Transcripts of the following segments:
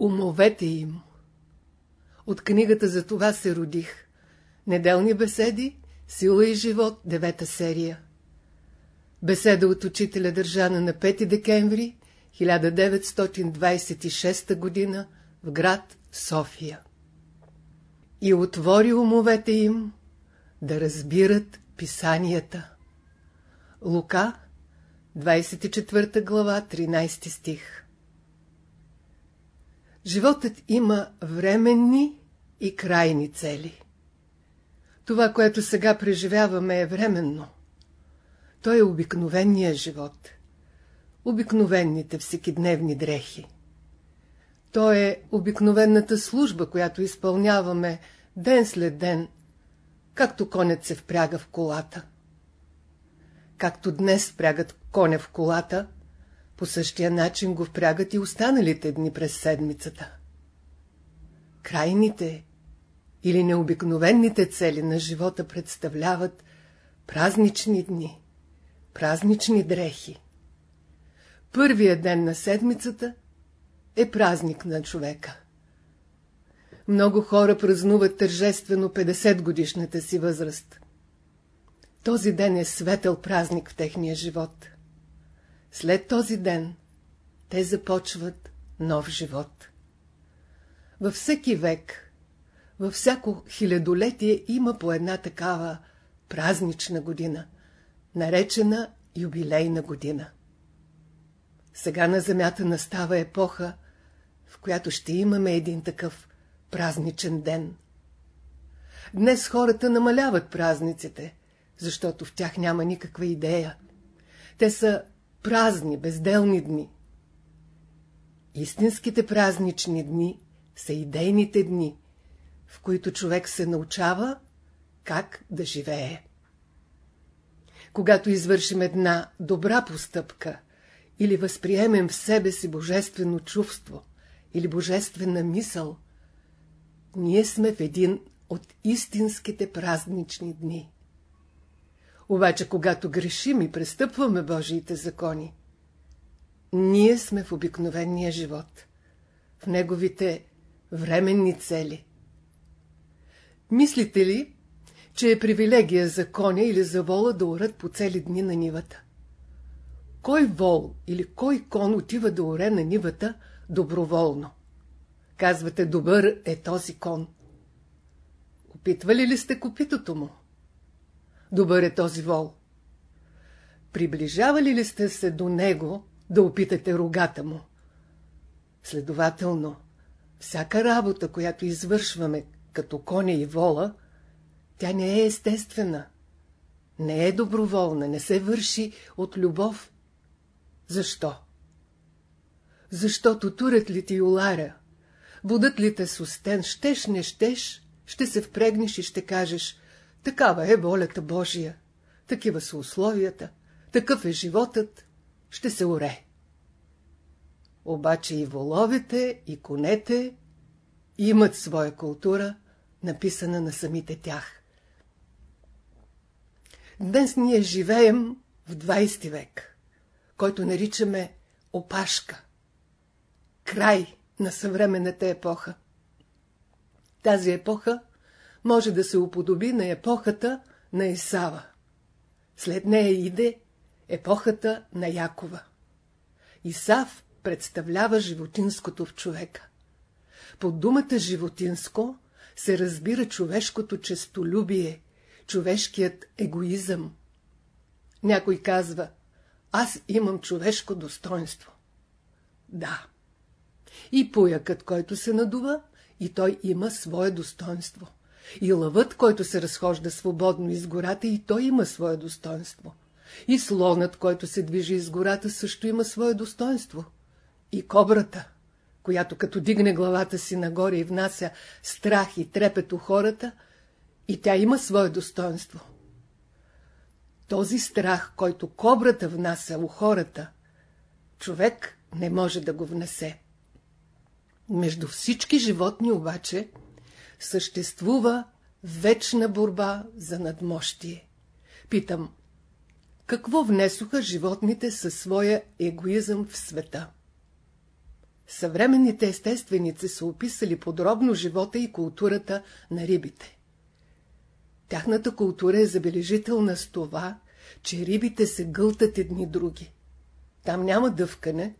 Умовете им. От книгата за това се родих. Неделни беседи, сила и живот, девета серия. Беседа от учителя държана на 5 декември 1926 г. в град София. И отвори умовете им да разбират писанията. Лука, 24 глава, 13 стих Животът има временни и крайни цели. Това, което сега преживяваме, е временно. Той е обикновения живот. Обикновените всекидневни дрехи. То е обикновената служба, която изпълняваме ден след ден, както конят се впряга в колата. Както днес впрягат коня в колата, по същия начин го впрягат и останалите дни през седмицата. Крайните или необикновените цели на живота представляват празнични дни, празнични дрехи. Първият ден на седмицата е празник на човека. Много хора празнуват тържествено 50 годишната си възраст. Този ден е светъл празник в техния живот. След този ден те започват нов живот. Във всеки век, във всяко хилядолетие има по една такава празнична година, наречена юбилейна година. Сега на земята настава епоха, в която ще имаме един такъв празничен ден. Днес хората намаляват празниците, защото в тях няма никаква идея. Те са празни, безделни дни. Истинските празнични дни са идейните дни, в които човек се научава как да живее. Когато извършим една добра постъпка или възприемем в себе си божествено чувство или божествена мисъл, ние сме в един от истинските празнични дни. Обаче, когато грешим и престъпваме Божиите закони, ние сме в обикновения живот, в неговите временни цели. Мислите ли, че е привилегия за коня или за вола да орат по цели дни на нивата? Кой вол или кой кон отива да оре на нивата доброволно? Казвате, добър е този кон. Опитвали ли сте копитото му? Добър е този вол. Приближавали ли сте се до него да опитате рогата му? Следователно, всяка работа, която извършваме като коня и вола, тя не е естествена, не е доброволна, не се върши от любов. Защо? Защото турят ли ти юларя, будат ли те с устен, щеш, не щеш, ще се впрегнеш и ще кажеш Такава е волята Божия. Такива са условията. Такъв е животът. Ще се оре. Обаче и воловете, и конете имат своя култура, написана на самите тях. Днес ние живеем в 20 век, който наричаме опашка. Край на съвременната епоха. Тази епоха може да се уподоби на епохата на Исава. След нея иде епохата на Якова. Исав представлява животинското в човека. Под думата животинско се разбира човешкото честолюбие, човешкият егоизъм. Някой казва, аз имам човешко достоинство. Да. И поякът, който се надува, и той има свое достоинство. И лъвът, който се разхожда свободно из гората, и той има свое достоинство. И слонът, който се движи из гората, също има свое достоинство. И кобрата, която като дигне главата си нагоре и внася страх и трепет у хората, и тя има свое достоинство. Този страх, който кобрата внася у хората, човек не може да го внесе. Между всички животни обаче съществува вечна борба за надмощие. Питам, какво внесоха животните със своя егоизъм в света? Съвременните естественици са описали подробно живота и културата на рибите. Тяхната култура е забележителна с това, че рибите се гълтат едни други. Там няма дъвкане,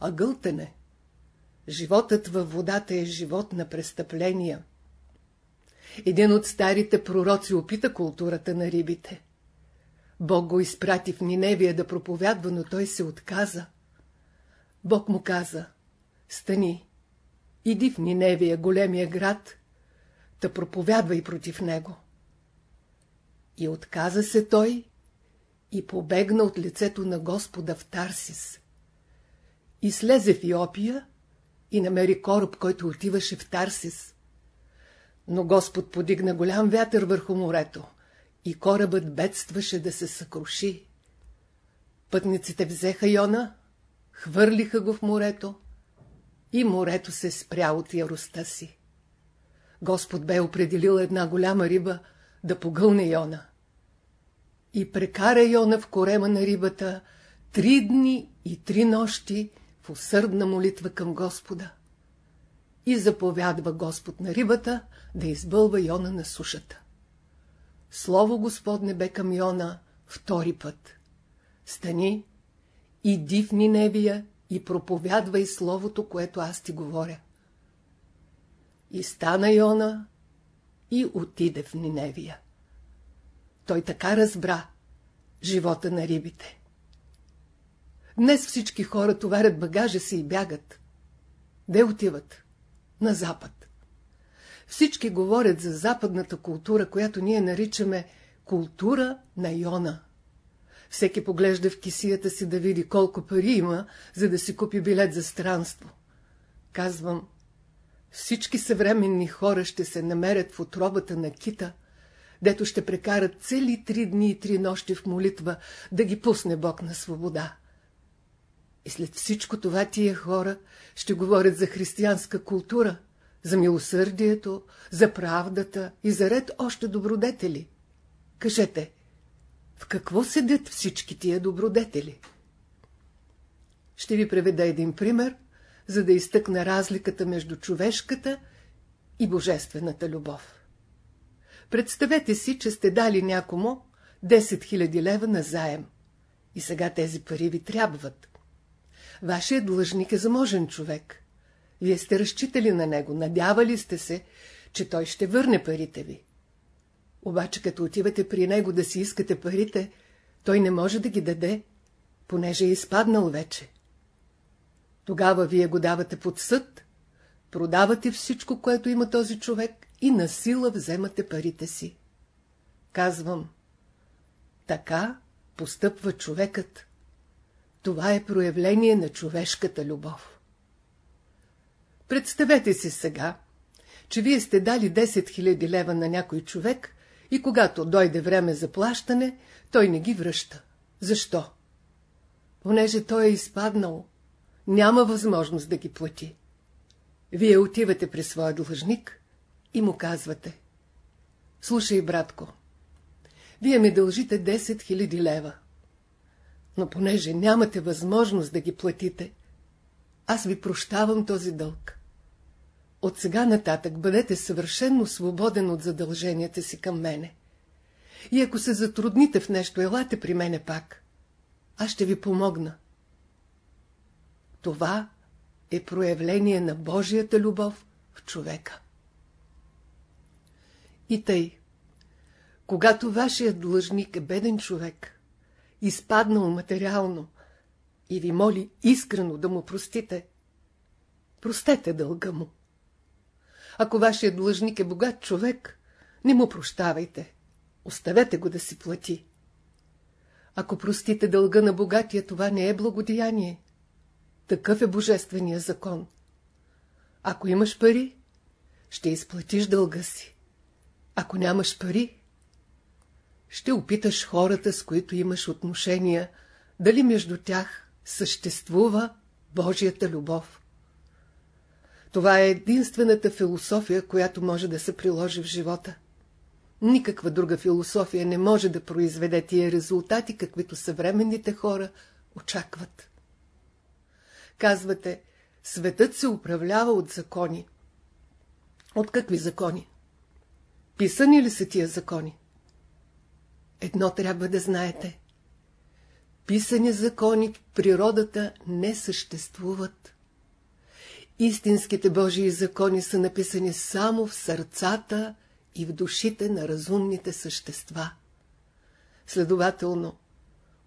а гълтане. Животът във водата е живот на престъпления. Един от старите пророци опита културата на рибите. Бог го изпрати в Ниневия да проповядва, но той се отказа. Бог му каза, стани, иди в Ниневия, големия град, да проповядвай против него. И отказа се той и побегна от лицето на Господа в Тарсис. И слезе в Иопия и намери кораб, който отиваше в Тарсис. Но Господ подигна голям вятър върху морето и корабът бедстваше да се съкруши. Пътниците взеха Йона, хвърлиха го в морето и морето се спря от яростта си. Господ бе определил една голяма риба да погълне Йона. И прекара Йона в корема на рибата три дни и три нощи в усърдна молитва към Господа. И заповядва Господ на рибата да избълва Йона на сушата. Слово Господне бе към Йона втори път. Стани, иди в Ниневия и проповядвай словото, което аз ти говоря. И стана Йона и отиде в Ниневия. Той така разбра живота на рибите. Днес всички хора товарят багажа си и бягат. Де отиват? На запад. Всички говорят за западната култура, която ние наричаме култура на Йона. Всеки поглежда в кисията си да види колко пари има, за да си купи билет за странство. Казвам, всички съвременни хора ще се намерят в отробата на кита, дето ще прекарат цели три дни и три нощи в молитва, да ги пусне Бог на свобода. И след всичко това тия хора ще говорят за християнска култура, за милосърдието, за правдата и за ред още добродетели. Кажете, в какво седят всички тия добродетели? Ще ви преведа един пример, за да изтъкна разликата между човешката и божествената любов. Представете си, че сте дали някому 10 000 лева на заем. И сега тези пари ви трябват. Вашият длъжник е заможен човек. Вие сте разчитали на него, надявали сте се, че той ще върне парите ви. Обаче като отивате при него да си искате парите, той не може да ги даде, понеже е изпаднал вече. Тогава вие го давате под съд, продавате всичко, което има този човек и насила вземате парите си. Казвам, така постъпва човекът. Това е проявление на човешката любов. Представете си сега, че вие сте дали 10 000 лева на някой човек и когато дойде време за плащане, той не ги връща. Защо? Понеже той е изпаднал, няма възможност да ги плати. Вие отивате при своя длъжник и му казвате. Слушай, братко, вие ми дължите 10 000 лева. Но понеже нямате възможност да ги платите, аз ви прощавам този дълг. От сега нататък бъдете съвършенно свободен от задълженията си към мене. И ако се затрудните в нещо, елате при мене пак. Аз ще ви помогна. Това е проявление на Божията любов в човека. И тъй, когато вашият длъжник е беден човек, изпаднал материално, и ви моли искрено да му простите, простете дълга му. Ако вашия длъжник е богат човек, не му прощавайте, оставете го да си плати. Ако простите дълга на богатия, това не е благодеяние. Такъв е божествения закон. Ако имаш пари, ще изплатиш дълга си. Ако нямаш пари, ще опиташ хората, с които имаш отношения, дали между тях съществува Божията любов. Това е единствената философия, която може да се приложи в живота. Никаква друга философия не може да произведе тия резултати, каквито съвременните хора очакват. Казвате, Светът се управлява от закони. От какви закони? Писани ли са тия закони? Едно трябва да знаете. Писани закони в природата не съществуват. Истинските Божии закони са написани само в сърцата и в душите на разумните същества. Следователно,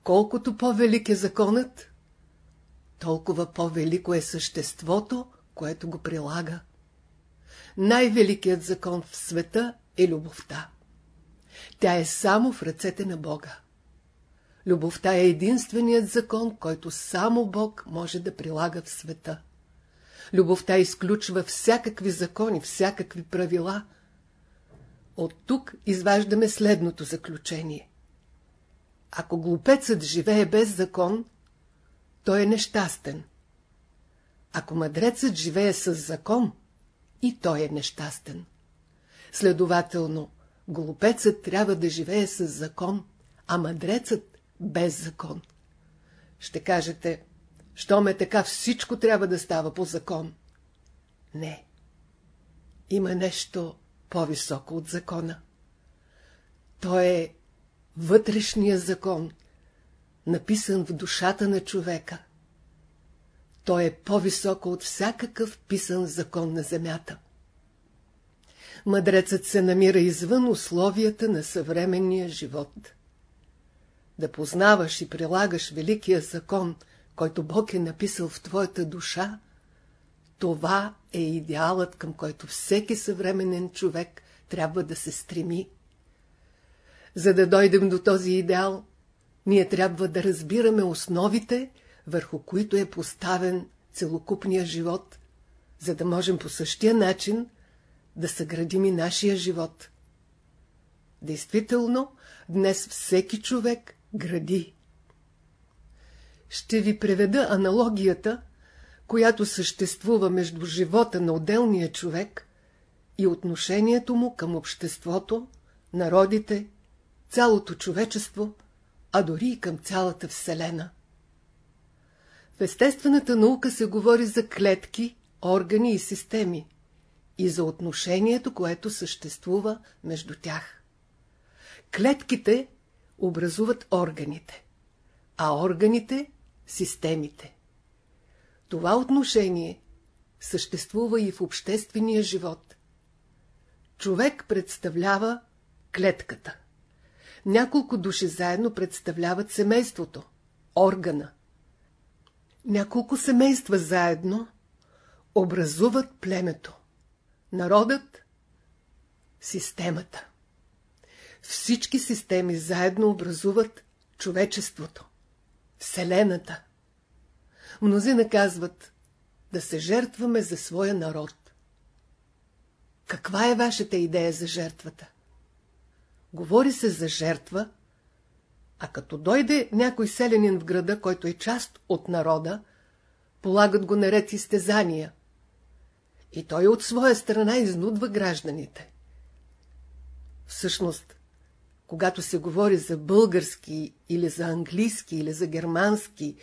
колкото по-велик е законът, толкова по-велико е съществото, което го прилага. Най-великият закон в света е любовта. Тя е само в ръцете на Бога. Любовта е единственият закон, който само Бог може да прилага в света. Любовта изключва всякакви закони, всякакви правила. От тук изваждаме следното заключение. Ако глупецът живее без закон, той е нещастен. Ако мъдрецът живее с закон, и той е нещастен. Следователно, глупецът трябва да живее с закон, а мъдрецът без закон. Ще кажете, щом е така, всичко трябва да става по закон. Не. Има нещо по-високо от закона. То е вътрешния закон, написан в душата на човека. Той е по-високо от всякакъв писан закон на земята. Мъдрецът се намира извън условията на съвременния живот. Да познаваш и прилагаш великия закон, който Бог е написал в твоята душа, това е идеалът, към който всеки съвременен човек трябва да се стреми. За да дойдем до този идеал, ние трябва да разбираме основите, върху които е поставен целокупния живот, за да можем по същия начин да съградим и нашия живот. Действително, днес всеки човек гради. Ще ви преведа аналогията, която съществува между живота на отделния човек и отношението му към обществото, народите, цялото човечество, а дори и към цялата Вселена. В естествената наука се говори за клетки, органи и системи и за отношението, което съществува между тях. Клетките образуват органите, а органите – системите. Това отношение съществува и в обществения живот. Човек представлява клетката. Няколко души заедно представляват семейството, органа. Няколко семейства заедно образуват племето. Народът – системата. Всички системи заедно образуват човечеството, Вселената. Мнозина казват да се жертваме за своя народ. Каква е вашата идея за жертвата? Говори се за жертва, а като дойде някой селянин в града, който е част от народа, полагат го наред изтезания. И той от своя страна изнудва гражданите. Всъщност, когато се говори за български или за английски или за германски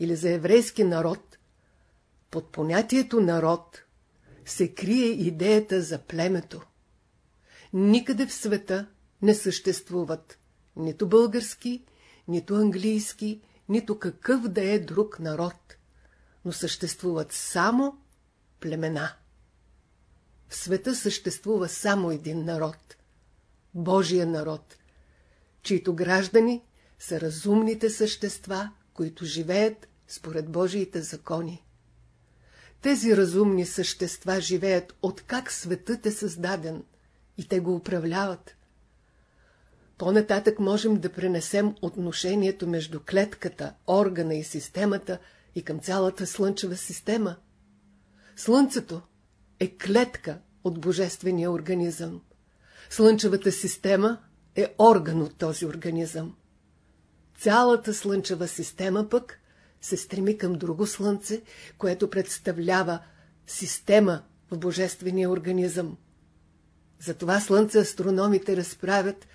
или за еврейски народ, под понятието народ се крие идеята за племето. Никъде в света не съществуват нито български, нито английски, нито какъв да е друг народ, но съществуват само племена. В света съществува само един народ – Божия народ, чието граждани са разумните същества, които живеят според Божиите закони. Тези разумни същества живеят от как светът е създаден и те го управляват. По-нататък можем да пренесем отношението между клетката, органа и системата и към цялата слънчева система. Слънцето е клетка от божествения организъм. Слънчевата система е орган от този организъм. Цялата слънчева система пък се стреми към друго слънце, което представлява система в божествения организъм. Затова слънце астрономите разправят,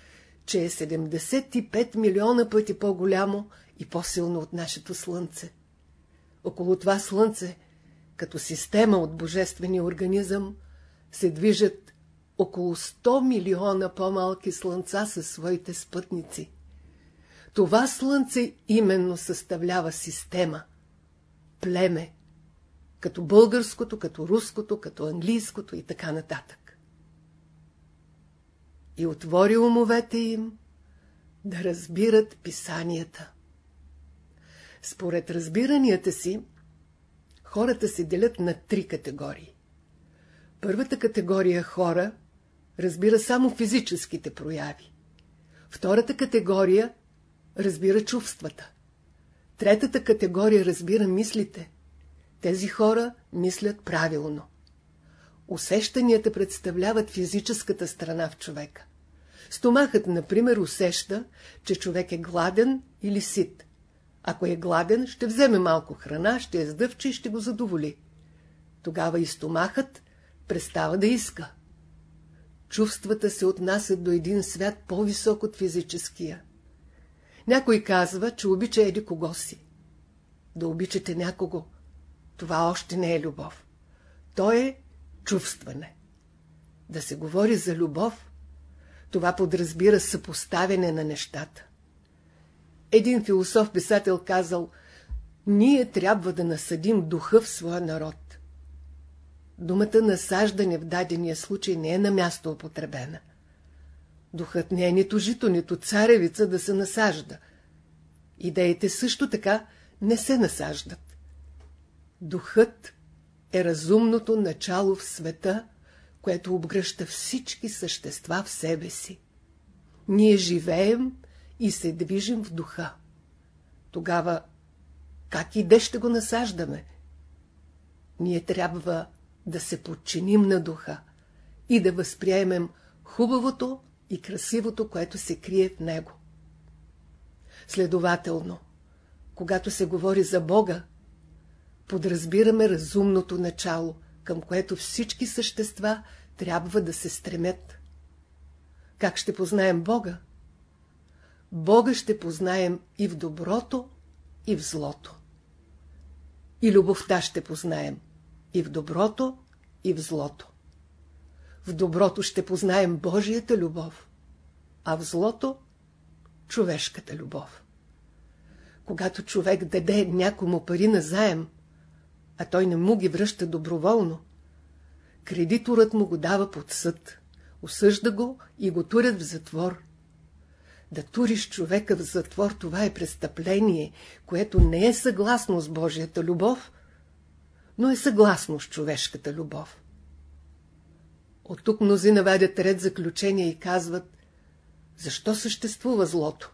че е 75 милиона пъти по-голямо и по-силно от нашето слънце. Около това слънце като система от божествения организъм, се движат около 100 милиона по-малки слънца със своите спътници. Това слънце именно съставлява система, племе, като българското, като руското, като английското и така нататък. И отвори умовете им да разбират писанията. Според разбиранията си, хората се делят на три категории. Първата категория хора разбира само физическите прояви. Втората категория разбира чувствата. Третата категория разбира мислите. Тези хора мислят правилно. Усещанията представляват физическата страна в човека. Стомахът, например, усеща, че човек е гладен или сит. Ако е гладен, ще вземе малко храна, ще я сдъвче и ще го задоволи. Тогава и стомахът престава да иска. Чувствата се отнасят до един свят по-висок от физическия. Някой казва, че обича еди кого си. Да обичате някого, това още не е любов. То е чувстване. Да се говори за любов, това подразбира съпоставяне на нещата. Един философ-писател казал, ние трябва да насъдим духа в своя народ. Думата насаждане в дадения случай не е на място употребена. Духът не е нито жито, нито царевица да се насажда. Идеите също така не се насаждат. Духът е разумното начало в света, което обгръща всички същества в себе си. Ние живеем и се движим в духа. Тогава как и де ще го насаждаме? Ние трябва да се подчиним на духа и да възприемем хубавото и красивото, което се крие в него. Следователно, когато се говори за Бога, подразбираме разумното начало, към което всички същества трябва да се стремят. Как ще познаем Бога? Бога ще познаем и в доброто, и в злото. И любовта ще познаем и в доброто, и в злото. В доброто ще познаем Божията любов, а в злото – човешката любов. Когато човек даде някому пари на заем, а той не му ги връща доброволно, кредиторът му го дава под съд, осъжда го и го турят в затвор. Да туриш човека в затвор, това е престъпление, което не е съгласно с Божията любов, но е съгласно с човешката любов. От тук мнози навадят ред заключения и казват, защо съществува злото?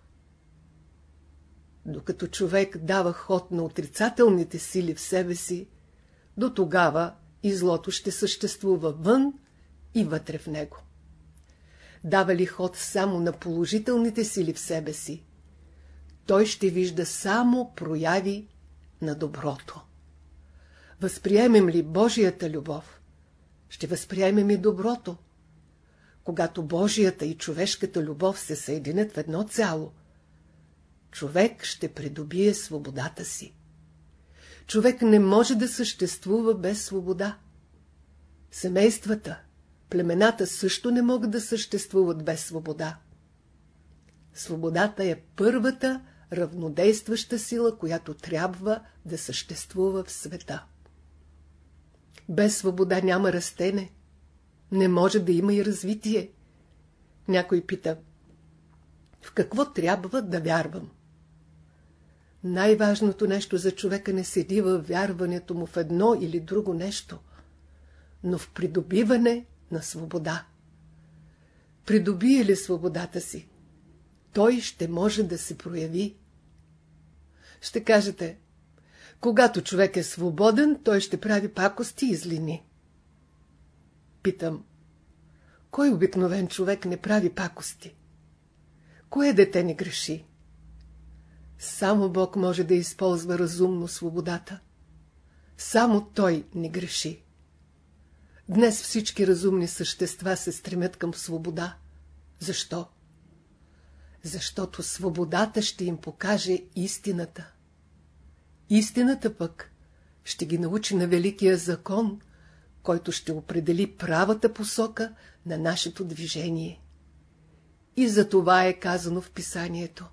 Докато човек дава ход на отрицателните сили в себе си, до тогава и злото ще съществува вън и вътре в него. Дава ли ход само на положителните сили в себе си, той ще вижда само прояви на доброто. Възприемем ли Божията любов, ще възприемем и доброто. Когато Божията и човешката любов се съединят в едно цяло, човек ще придобие свободата си човек не може да съществува без свобода. Семействата, племената също не могат да съществуват без свобода. Свободата е първата равнодействаща сила, която трябва да съществува в света. Без свобода няма растене, не може да има и развитие. Някой пита, в какво трябва да вярвам? Най-важното нещо за човека не седи във вярването му в едно или друго нещо, но в придобиване на свобода. Придобие ли свободата си, той ще може да се прояви. Ще кажете, когато човек е свободен, той ще прави пакости и злини. Питам, кой обикновен човек не прави пакости? Кое дете не греши? Само Бог може да използва разумно свободата. Само Той не греши. Днес всички разумни същества се стремят към свобода. Защо? Защото свободата ще им покаже истината. Истината пък ще ги научи на великия закон, който ще определи правата посока на нашето движение. И за това е казано в писанието.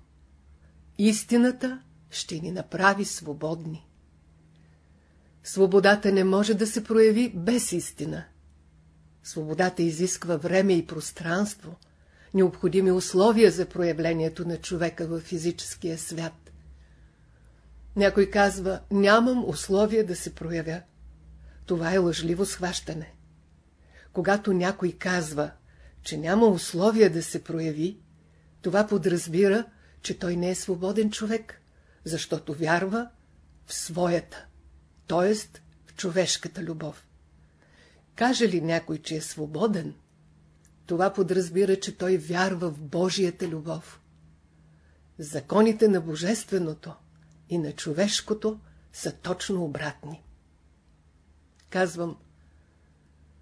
Истината ще ни направи свободни. Свободата не може да се прояви без истина. Свободата изисква време и пространство, необходими условия за проявлението на човека в физическия свят. Някой казва, нямам условия да се проявя. Това е лъжливо схващане. Когато някой казва, че няма условия да се прояви, това подразбира, че той не е свободен човек, защото вярва в своята, т.е. в човешката любов. Каже ли някой, че е свободен, това подразбира, че той вярва в Божията любов. Законите на Божественото и на човешкото са точно обратни. Казвам,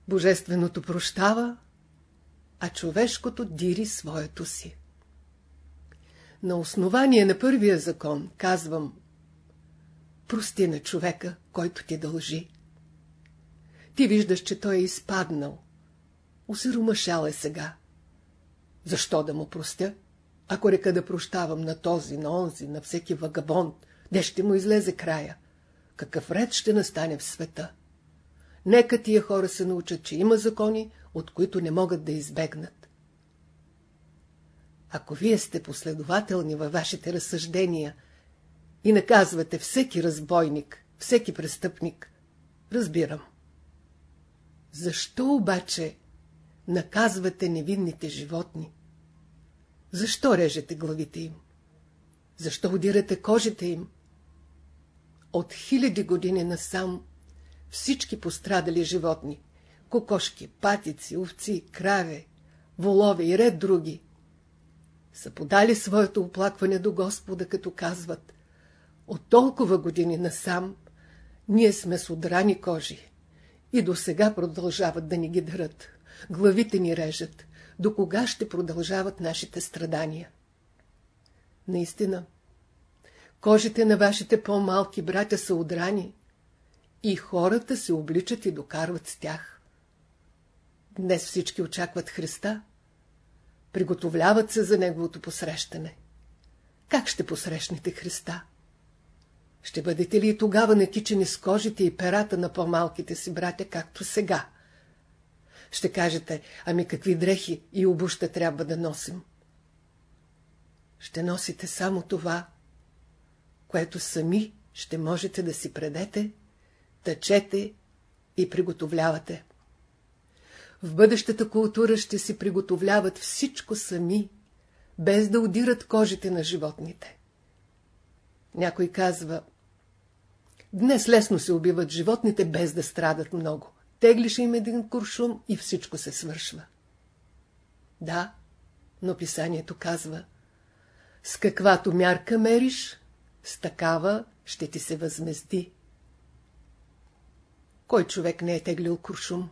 Божественото прощава, а човешкото дири своето си. На основание на първия закон казвам, прости на човека, който ти дължи. Ти виждаш, че той е изпаднал. Усиромашал е сега. Защо да му простя? Ако река да прощавам на този, на онзи, на всеки вагабонд, де ще му излезе края? Какъв ред ще настане в света? Нека тия хора се научат, че има закони, от които не могат да избегнат. Ако вие сте последователни във вашите разсъждения и наказвате всеки разбойник, всеки престъпник, разбирам. Защо обаче наказвате невинните животни? Защо режете главите им? Защо удирате кожите им? От хиляди години насам всички пострадали животни, кокошки, патици, овци, краве, волове и ред други, са подали своето оплакване до Господа, като казват От толкова години насам ние сме с удрани кожи и до сега продължават да ни ги дърат. Главите ни режат. До кога ще продължават нашите страдания? Наистина, кожите на вашите по-малки братя са удрани и хората се обличат и докарват с тях. Днес всички очакват Христа, приготовляват се за Неговото посрещане. Как ще посрещнете Христа? Ще бъдете ли и тогава накичени с кожите и перата на по-малките си братя, както сега? Ще кажете, ами какви дрехи и обуща трябва да носим? Ще носите само това, което сами ще можете да си предете, тъчете и приготовлявате. В бъдещата култура ще си приготовляват всичко сами, без да удират кожите на животните. Някой казва, днес лесно се убиват животните, без да страдат много. Теглиш им един куршум и всичко се свършва. Да, но писанието казва, с каквато мярка мериш, с такава ще ти се възмезди. Кой човек не е теглил куршум?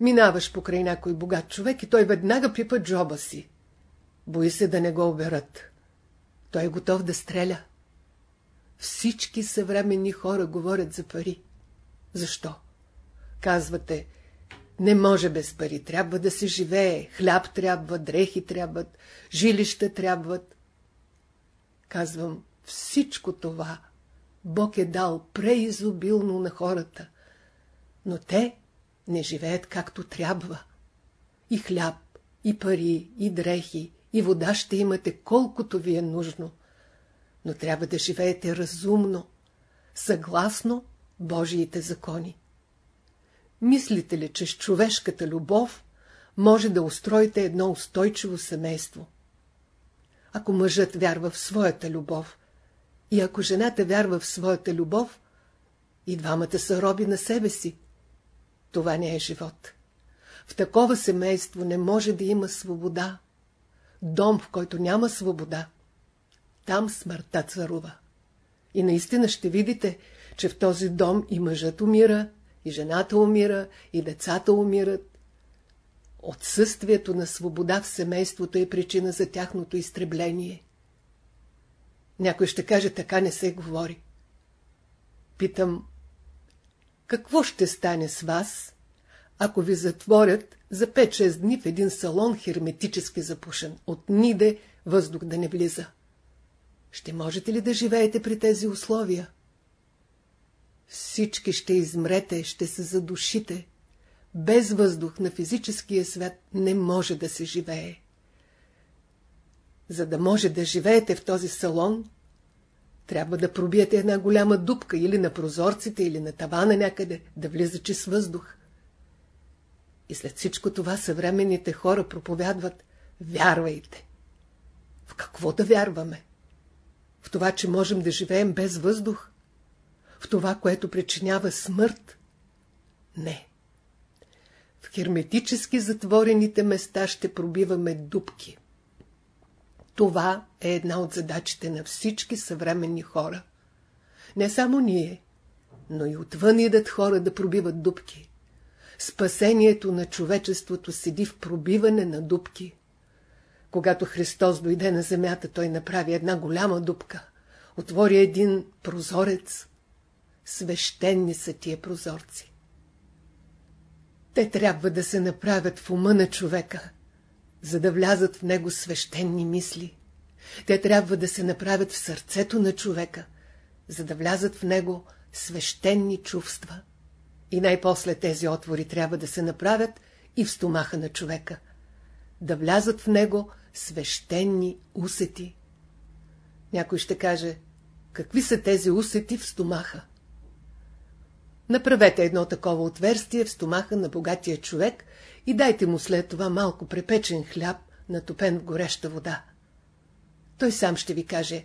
Минаваш покрай някой богат човек и той веднага пипа джоба си. Бои се да не го оберат. Той е готов да стреля. Всички съвременни хора говорят за пари. Защо? Казвате, не може без пари, трябва да се живее, хляб трябва, дрехи трябват, жилища трябват. Казвам, всичко това Бог е дал преизобилно на хората, но те не живеят както трябва. И хляб, и пари, и дрехи, и вода ще имате колкото ви е нужно, но трябва да живеете разумно, съгласно Божиите закони. Мислите ли, че с човешката любов може да устроите едно устойчиво семейство? Ако мъжът вярва в своята любов и ако жената вярва в своята любов, и двамата са роби на себе си, това не е живот. В такова семейство не може да има свобода. Дом, в който няма свобода, там смъртта царува. И наистина ще видите, че в този дом и мъжът умира, и жената умира, и децата умират. Отсъствието на свобода в семейството е причина за тяхното изтребление. Някой ще каже, така не се говори. Питам, какво ще стане с вас, ако ви затворят за 5-6 дни в един салон херметически запушен, от ниде въздух да не влиза? Ще можете ли да живеете при тези условия? Всички ще измрете, ще се задушите. Без въздух на физическия свят не може да се живее. За да може да живеете в този салон, трябва да пробиете една голяма дупка или на прозорците, или на тавана някъде, да влиза чист въздух. И след всичко това съвременните хора проповядват «Вярвайте». В какво да вярваме? В това, че можем да живеем без въздух? В това, което причинява смърт? Не. В херметически затворените места ще пробиваме дупки. Това е една от задачите на всички съвременни хора. Не само ние, но и отвън идат хора да пробиват дупки. Спасението на човечеството седи в пробиване на дупки. Когато Христос дойде на земята, той направи една голяма дупка. Отвори един прозорец. Свещени са тия прозорци. Те трябва да се направят в ума на човека, за да влязат в него свещени мисли. Те трябва да се направят в сърцето на човека, за да влязат в него свещени чувства. И най-после тези отвори трябва да се направят и в стомаха на човека, да влязат в него свещени усети. Някой ще каже, какви са тези усети в стомаха? Направете едно такова отверстие в стомаха на богатия човек и дайте му след това малко препечен хляб, натопен в гореща вода. Той сам ще ви каже,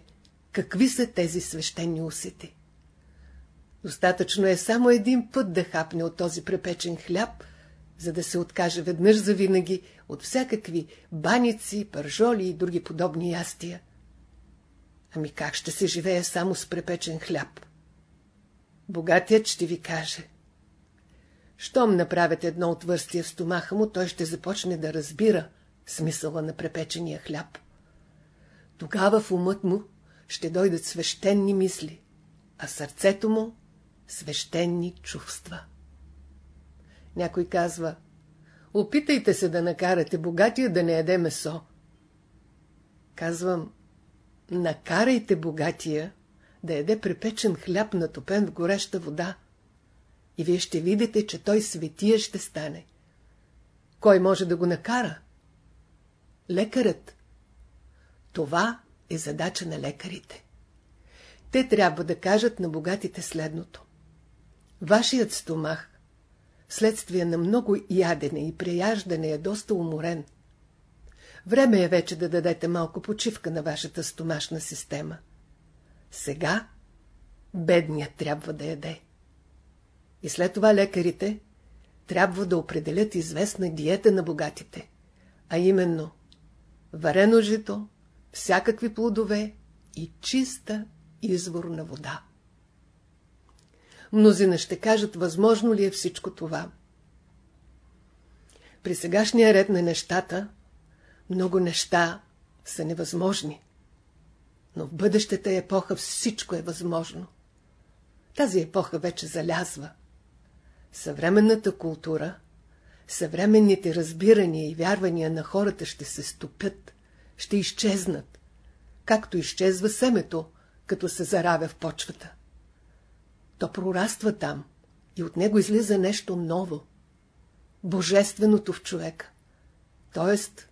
какви са тези свещени усети. Достатъчно е само един път да хапне от този препечен хляб, за да се откаже веднъж за винаги от всякакви баници, пържоли и други подобни ястия. Ами как ще се живее само с препечен хляб? Богатият ще ви каже. Щом направят едно отвърстие в стомаха му, той ще започне да разбира смисъла на препечения хляб. Тогава в умът му ще дойдат свещени мисли, а сърцето му свещени чувства. Някой казва, опитайте се да накарате богатия да не яде месо. Казвам, накарайте богатия да яде препечен хляб, натопен в гореща вода. И вие ще видите, че той светия ще стане. Кой може да го накара? Лекарът. Това е задача на лекарите. Те трябва да кажат на богатите следното. Вашият стомах, следствие на много ядене и преяждане е доста уморен. Време е вече да дадете малко почивка на вашата стомашна система. Сега бедният трябва да яде. И след това лекарите трябва да определят известна диета на богатите, а именно варено жито, всякакви плодове и чиста изворна вода. Мнозина ще кажат, възможно ли е всичко това. При сегашния ред на нещата, много неща са невъзможни. Но в бъдещата епоха всичко е възможно. Тази епоха вече залязва. Съвременната култура, съвременните разбирания и вярвания на хората ще се стопят, ще изчезнат, както изчезва семето, като се заравя в почвата. То прораства там и от него излиза нещо ново. Божественото в човека. Тоест,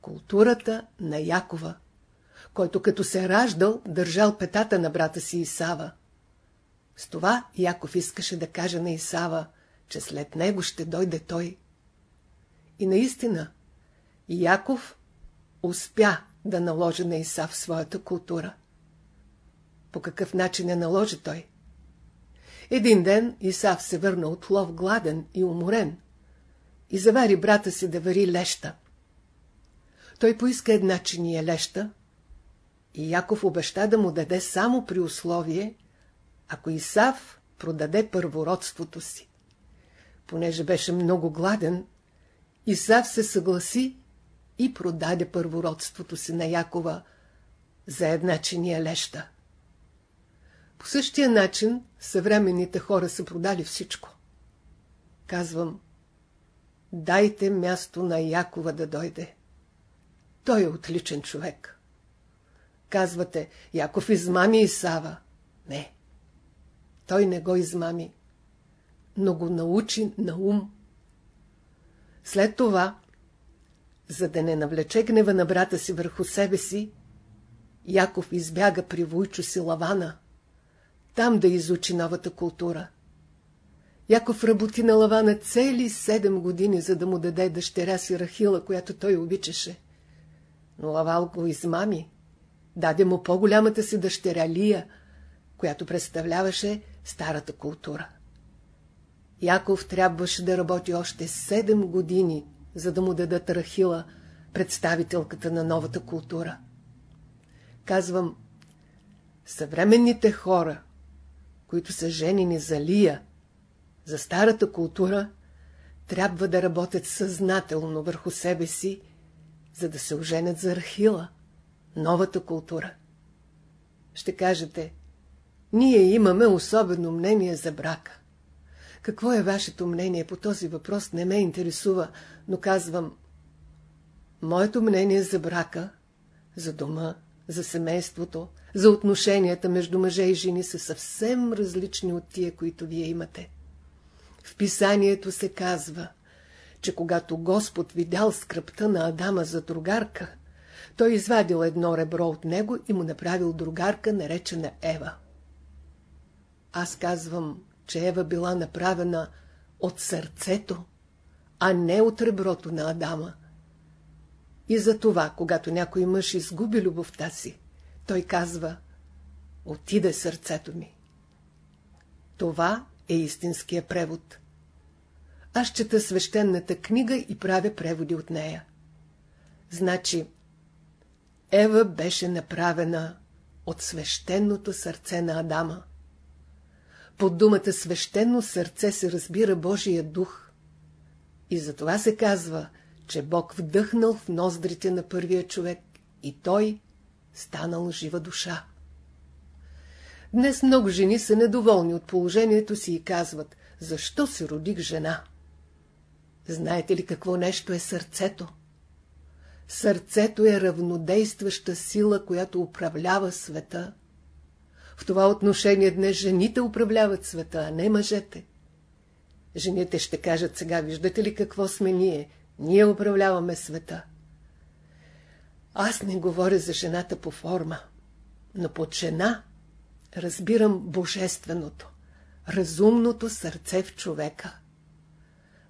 културата на Якова, който като се раждал, държал петата на брата си Исава. С това Яков искаше да каже на Исава, че след него ще дойде той. И наистина, Яков успя да наложи на Исав своята култура. По какъв начин я наложи той? Един ден Исав се върна от лов гладен и уморен и завари брата си да вари леща. Той поиска една чиния леща и Яков обеща да му даде само при условие, ако Исав продаде първородството си. Понеже беше много гладен, Исав се съгласи и продаде първородството си на Якова за една чиния леща. По същия начин съвременните хора са продали всичко. Казвам, дайте място на Якова да дойде. Той е отличен човек. Казвате, Яков измами Исава. Не. Той не го измами, но го научи на ум. След това, за да не навлече гнева на брата си върху себе си, Яков избяга при Войчо си Лавана, там да изучи новата култура. Яков работи на Лавана цели седем години, за да му даде дъщеря си Рахила, която той обичаше. Но Лавал го измами. Даде му по-голямата си дъщеря Лия, която представляваше старата култура. Яков трябваше да работи още седем години, за да му дадат Рахила, представителката на новата култура. Казвам, съвременните хора, които са женени за Лия, за старата култура, трябва да работят съзнателно върху себе си, за да се оженят за Рахила, новата култура. Ще кажете, ние имаме особено мнение за брака. Какво е вашето мнение по този въпрос, не ме интересува, но казвам, моето мнение за брака, за дома, за семейството, за отношенията между мъже и жени са съвсем различни от тия, които вие имате. В писанието се казва, че когато Господ видял скръпта на Адама за другарка, той извадил едно ребро от него и му направил другарка, наречена Ева. Аз казвам, че Ева била направена от сърцето, а не от реброто на Адама. И за това, когато някой мъж изгуби любовта си, той казва, отиде сърцето ми. Това е истинския превод. Аз чета свещената книга и правя преводи от нея. Значи, Ева беше направена от свещеното сърце на Адама. Под думата свещено сърце се разбира Божия дух. И затова се казва, че Бог вдъхнал в ноздрите на първия човек и той станал жива душа. Днес много жени са недоволни от положението си и казват, защо се родих жена? Знаете ли какво нещо е сърцето? Сърцето е равнодействаща сила, която управлява света. В това отношение днес жените управляват света, а не мъжете. Жените ще кажат сега, виждате ли какво сме ние? Ние управляваме света. Аз не говоря за жената по форма, но под жена разбирам божественото, разумното сърце в човека.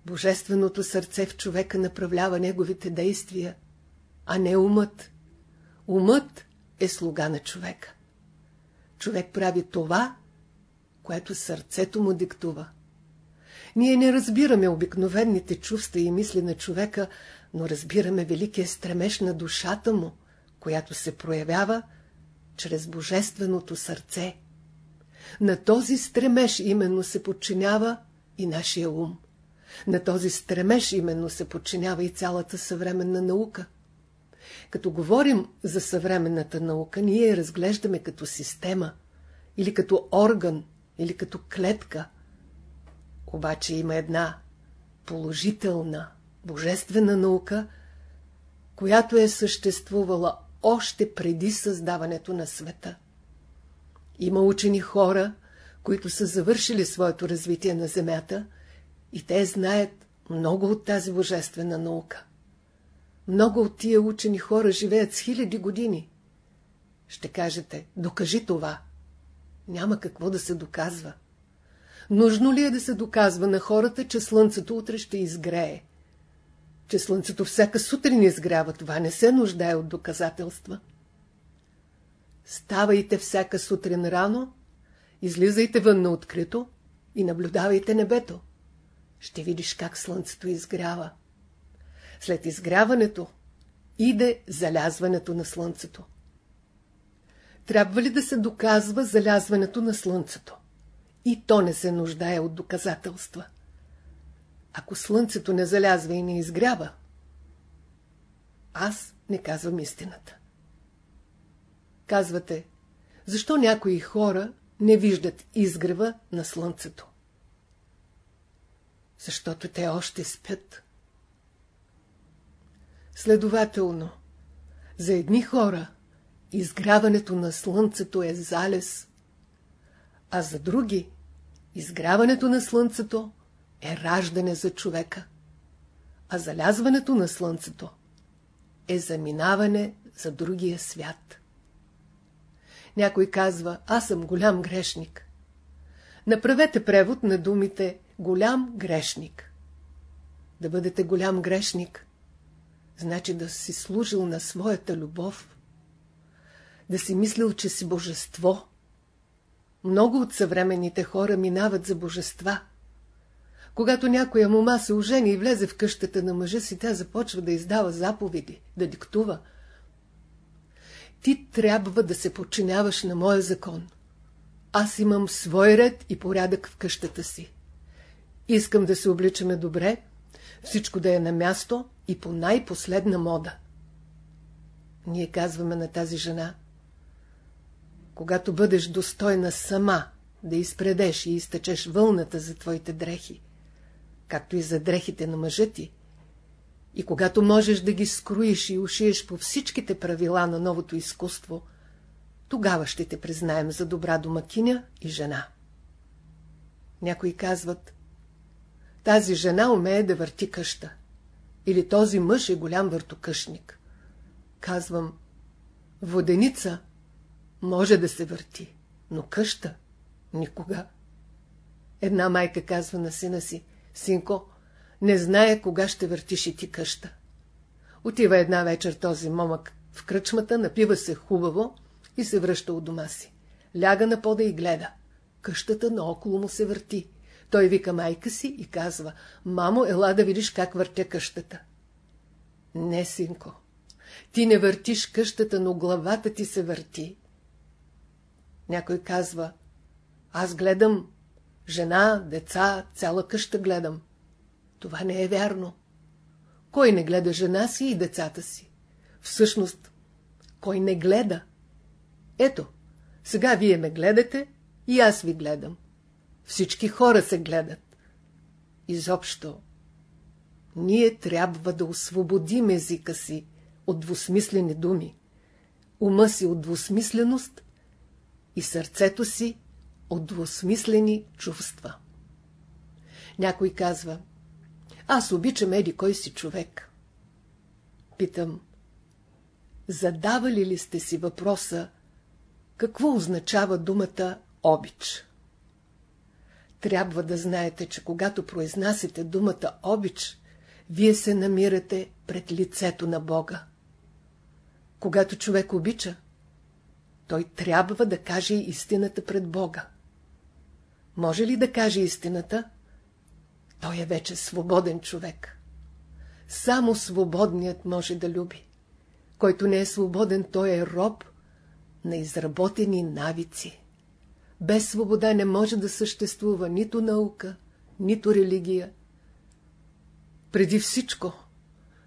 Божественото сърце в човека направлява неговите действия, а не умът. Умът е слуга на човека. Човек прави това, което сърцето му диктува. Ние не разбираме обикновените чувства и мисли на човека, но разбираме великия стремеж на душата му, която се проявява чрез божественото сърце. На този стремеж именно се подчинява и нашия ум. На този стремеж именно се подчинява и цялата съвременна наука. Като говорим за съвременната наука, ние я разглеждаме като система, или като орган, или като клетка. Обаче има една положителна, божествена наука, която е съществувала още преди създаването на света. Има учени хора, които са завършили своето развитие на Земята и те знаят много от тази божествена наука. Много от тия учени хора живеят с хиляди години. Ще кажете, докажи това. Няма какво да се доказва. Нужно ли е да се доказва на хората, че слънцето утре ще изгрее? Че слънцето всяка сутрин изгрява, това не се нуждае от доказателства. Ставайте всяка сутрин рано, излизайте вън на открито и наблюдавайте небето. Ще видиш как слънцето изгрява. След изгряването иде залязването на слънцето. Трябва ли да се доказва залязването на слънцето? И то не се нуждае от доказателства. Ако слънцето не залязва и не изгрява, аз не казвам истината. Казвате, защо някои хора не виждат изгрева на слънцето. Защото те още спят. Следователно, за едни хора изгряването на слънцето е залез, а за други изгряването на слънцето е раждане за човека, а залязването на слънцето е заминаване за другия свят. Някой казва, аз съм голям грешник. Направете превод на думите голям грешник. Да бъдете голям грешник, значи да си служил на своята любов, да си мислил, че си божество. Много от съвременните хора минават за божества. Когато някоя мома се ожени и влезе в къщата на мъжа си, тя започва да издава заповеди, да диктува. Ти трябва да се подчиняваш на моя закон. Аз имам свой ред и порядък в къщата си. Искам да се обличаме добре, всичко да е на място и по най-последна мода. Ние казваме на тази жена, когато бъдеш достойна сама да изпредеш и изтъчеш вълната за твоите дрехи, както и за дрехите на мъжа ти, и когато можеш да ги скроиш и ушиеш по всичките правила на новото изкуство, тогава ще те признаем за добра домакиня и жена. Някои казват, тази жена умее да върти къща. Или този мъж е голям въртокъшник. Казвам, воденица може да се върти, но къща никога. Една майка казва на сина си, синко, не знае кога ще въртиш и ти къща. Отива една вечер този момък в кръчмата, напива се хубаво и се връща от дома си. Ляга на пода и гледа. Къщата наоколо му се върти. Той вика майка си и казва, мамо, ела да видиш как въртя къщата. Не, синко, ти не въртиш къщата, но главата ти се върти. Някой казва, аз гледам жена, деца, цяла къща гледам. Това не е вярно. Кой не гледа жена си и децата си? Всъщност, кой не гледа? Ето, сега вие ме гледате и аз ви гледам. Всички хора се гледат. Изобщо, ние трябва да освободим езика си от двусмислени думи, ума си от двусмисленост и сърцето си от двусмислени чувства. Някой казва, аз обичам еди кой си човек. Питам, задавали ли сте си въпроса, какво означава думата обич? Трябва да знаете, че когато произнасяте думата обич, вие се намирате пред лицето на Бога. Когато човек обича, той трябва да каже истината пред Бога. Може ли да каже истината? Той е вече свободен човек. Само свободният може да люби. Който не е свободен, той е роб на изработени навици. Без свобода не може да съществува нито наука, нито религия. Преди всичко,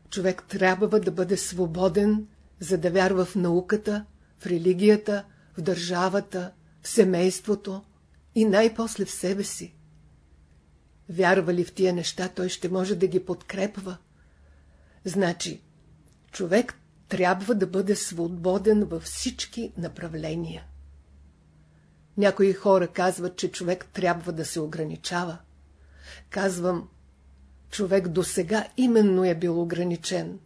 човек трябва да бъде свободен, за да вярва в науката, в религията, в държавата, в семейството и най-после в себе си. Вярва ли в тия неща, той ще може да ги подкрепва. Значи, човек трябва да бъде свободен във всички направления. Някои хора казват, че човек трябва да се ограничава. Казвам, човек до сега именно е бил ограничен,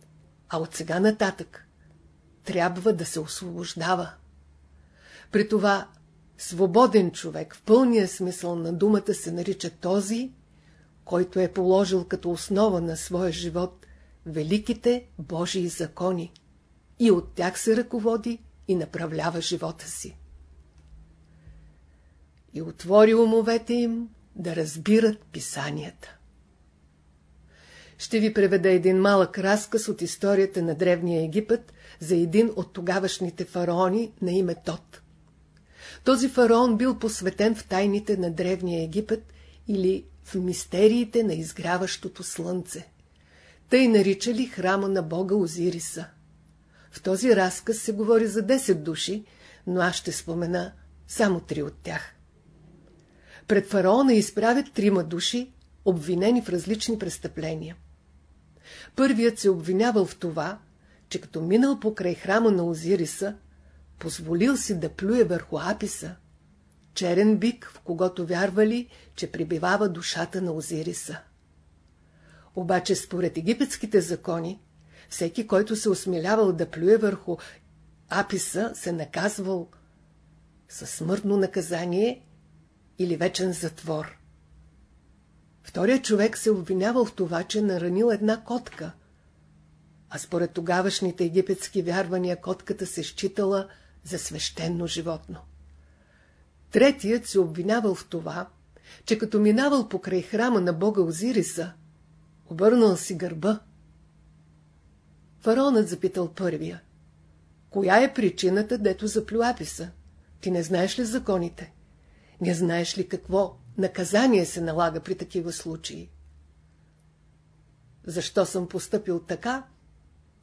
а от сега нататък трябва да се освобождава. При това свободен човек в пълния смисъл на думата се нарича този, който е положил като основа на своя живот великите Божии закони и от тях се ръководи и направлява живота си и отвори умовете им да разбират писанията. Ще ви преведа един малък разказ от историята на Древния Египет за един от тогавашните фараони на име Тот. Този фараон бил посветен в тайните на Древния Египет или в мистериите на изгряващото слънце. Тъй наричали храма на бога Озириса. В този разказ се говори за 10 души, но аз ще спомена само три от тях. Пред фараона изправят трима души, обвинени в различни престъпления. Първият се обвинявал в това, че като минал покрай храма на Озириса, позволил си да плюе върху Аписа, черен бик, в когото вярвали, че прибивава душата на Озириса. Обаче според египетските закони, всеки, който се осмелявал да плюе върху Аписа, се наказвал със смъртно наказание или вечен затвор. Вторият човек се обвинявал в това, че наранил една котка, а според тогавашните египетски вярвания котката се считала за свещено животно. Третият се обвинявал в това, че като минавал покрай храма на бога Озириса, обърнал си гърба. Фаронът запитал първия. Коя е причината, дето заплю Аписа? Ти не знаеш ли законите? Не знаеш ли какво наказание се налага при такива случаи? Защо съм поступил така?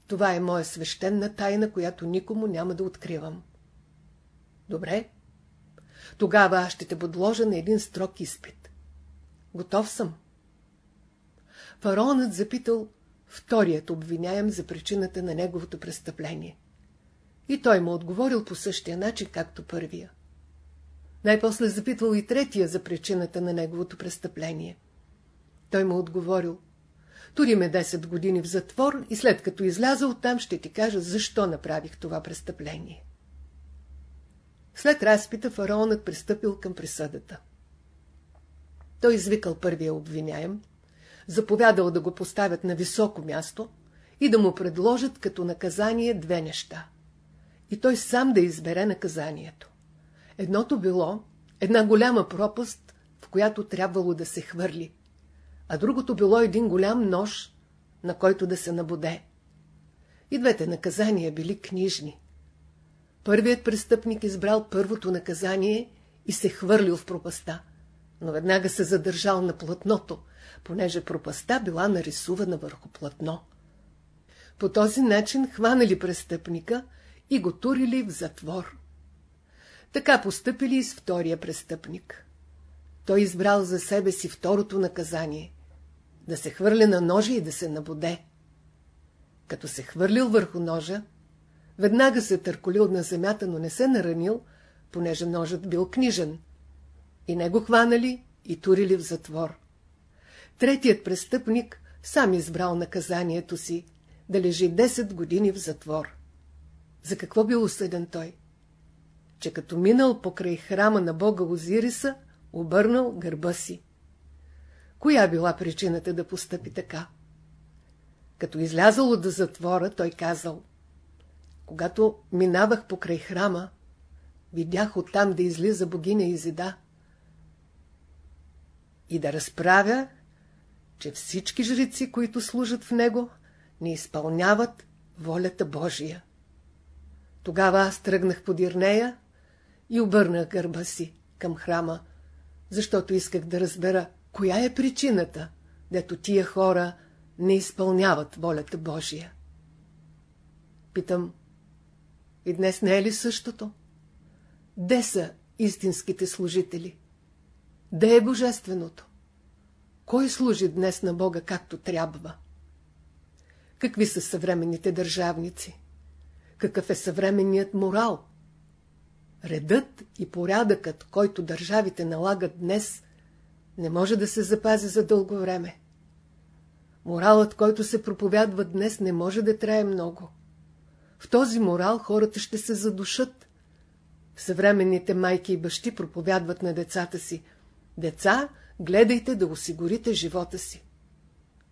Това е моя свещена тайна, която никому няма да откривам. Добре? Тогава аз ще те подложа на един строг изпит. Готов съм. Фараонът запитал вторият обвиняем за причината на неговото престъпление. И той му отговорил по същия начин, както първия. Най-после запитвал и третия за причината на неговото престъпление. Той му отговорил. Тури ме 10 години в затвор и след като изляза оттам ще ти кажа защо направих това престъпление. След разпита фараонът пристъпил към присъдата. Той извикал първия обвиняем, заповядал да го поставят на високо място и да му предложат като наказание две неща. И той сам да избере наказанието. Едното било една голяма пропаст, в която трябвало да се хвърли, а другото било един голям нож, на който да се набоде. И двете наказания били книжни. Първият престъпник избрал първото наказание и се хвърлил в пропаста, но веднага се задържал на платното, понеже пропаста била нарисувана върху платно. По този начин хванали престъпника и го турили в затвор. Така постъпили и с втория престъпник. Той избрал за себе си второто наказание – да се хвърля на ножа и да се набоде. Като се хвърлил върху ножа, веднага се търколил на земята, но не се наранил, понеже ножът бил книжен. И него хванали и турили в затвор. Третият престъпник сам избрал наказанието си да лежи 10 години в затвор. За какво бил осъден той? Че като минал покрай храма на бога Озириса, обърнал гърба си. Коя била причината да постъпи така? Като излязал от затвора, той казал Когато минавах покрай храма, видях оттам да излиза богиня Изида и да разправя, че всички жреци, които служат в него, не изпълняват волята Божия. Тогава аз тръгнах подир нея и обърнах гърба си към храма, защото исках да разбера, коя е причината, дето тия хора не изпълняват волята Божия. Питам, и днес не е ли същото? Де са истинските служители? Де е божественото? Кой служи днес на Бога както трябва? Какви са съвременните държавници? Какъв е съвременният морал? Редът и порядъкът, който държавите налагат днес, не може да се запази за дълго време. Моралът, който се проповядва днес, не може да трае много. В този морал хората ще се задушат. Съвременните майки и бащи проповядват на децата си. Деца, гледайте да осигурите живота си.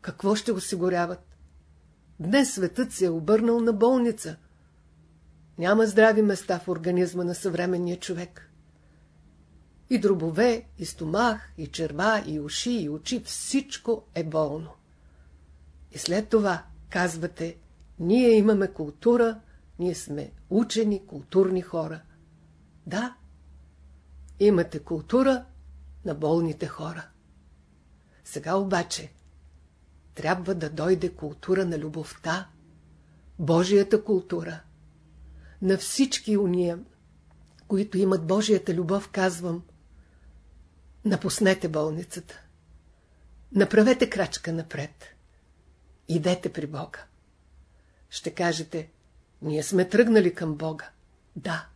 Какво ще осигуряват? Днес светът се е обърнал на болница – няма здрави места в организма на съвременния човек. И дробове, и стомах, и черва, и уши, и очи, всичко е болно. И след това казвате, ние имаме култура, ние сме учени, културни хора. Да, имате култура на болните хора. Сега обаче трябва да дойде култура на любовта, Божията култура – на всички уния, които имат Божията любов, казвам, Напуснете болницата. Направете крачка напред. Идете при Бога. Ще кажете, ние сме тръгнали към Бога. Да.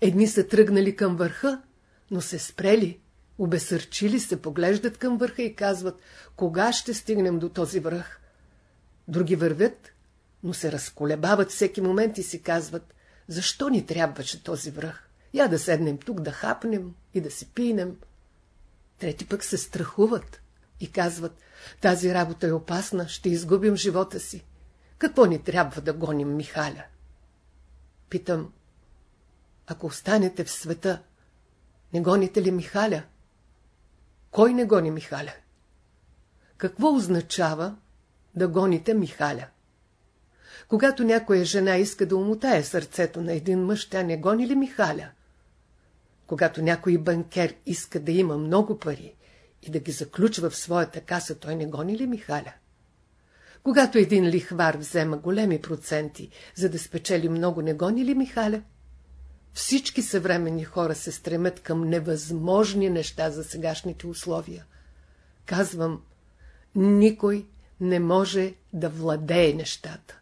Едни са тръгнали към върха, но се спрели, обесърчили се, поглеждат към върха и казват, кога ще стигнем до този връх. Други вървят, но се разколебават всеки момент и си казват, защо ни трябваше този връх? Я да седнем тук, да хапнем и да си пинем. Трети пък се страхуват и казват, тази работа е опасна, ще изгубим живота си. Какво ни трябва да гоним Михаля? Питам, ако останете в света, не гоните ли Михаля? Кой не гони Михаля? Какво означава да гоните Михаля? Когато някоя жена иска да умотае сърцето на един мъж, тя не гони ли Михаля? Когато някой банкер иска да има много пари и да ги заключва в своята каса, той не гони ли Михаля? Когато един лихвар взема големи проценти, за да спечели много, не гони ли Михаля? Всички съвременни хора се стремят към невъзможни неща за сегашните условия. Казвам, никой не може да владее нещата.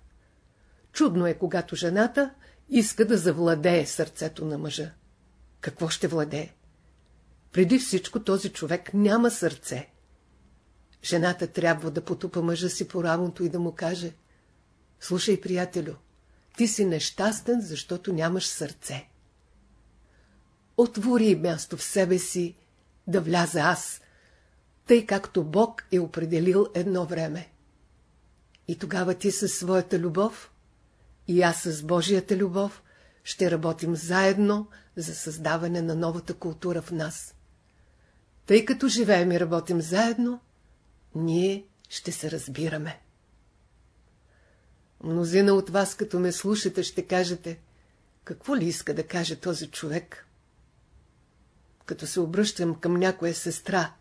Чудно е, когато жената иска да завладее сърцето на мъжа. Какво ще владее? Преди всичко този човек няма сърце. Жената трябва да потупа мъжа си по рамото и да му каже Слушай, приятелю, ти си нещастен, защото нямаш сърце. Отвори място в себе си да вляза аз, тъй както Бог е определил едно време. И тогава ти със своята любов и аз с Божията любов ще работим заедно за създаване на новата култура в нас. Тъй като живеем и работим заедно, ние ще се разбираме. Мнозина от вас, като ме слушате, ще кажете, какво ли иска да каже този човек? Като се обръщам към някоя сестра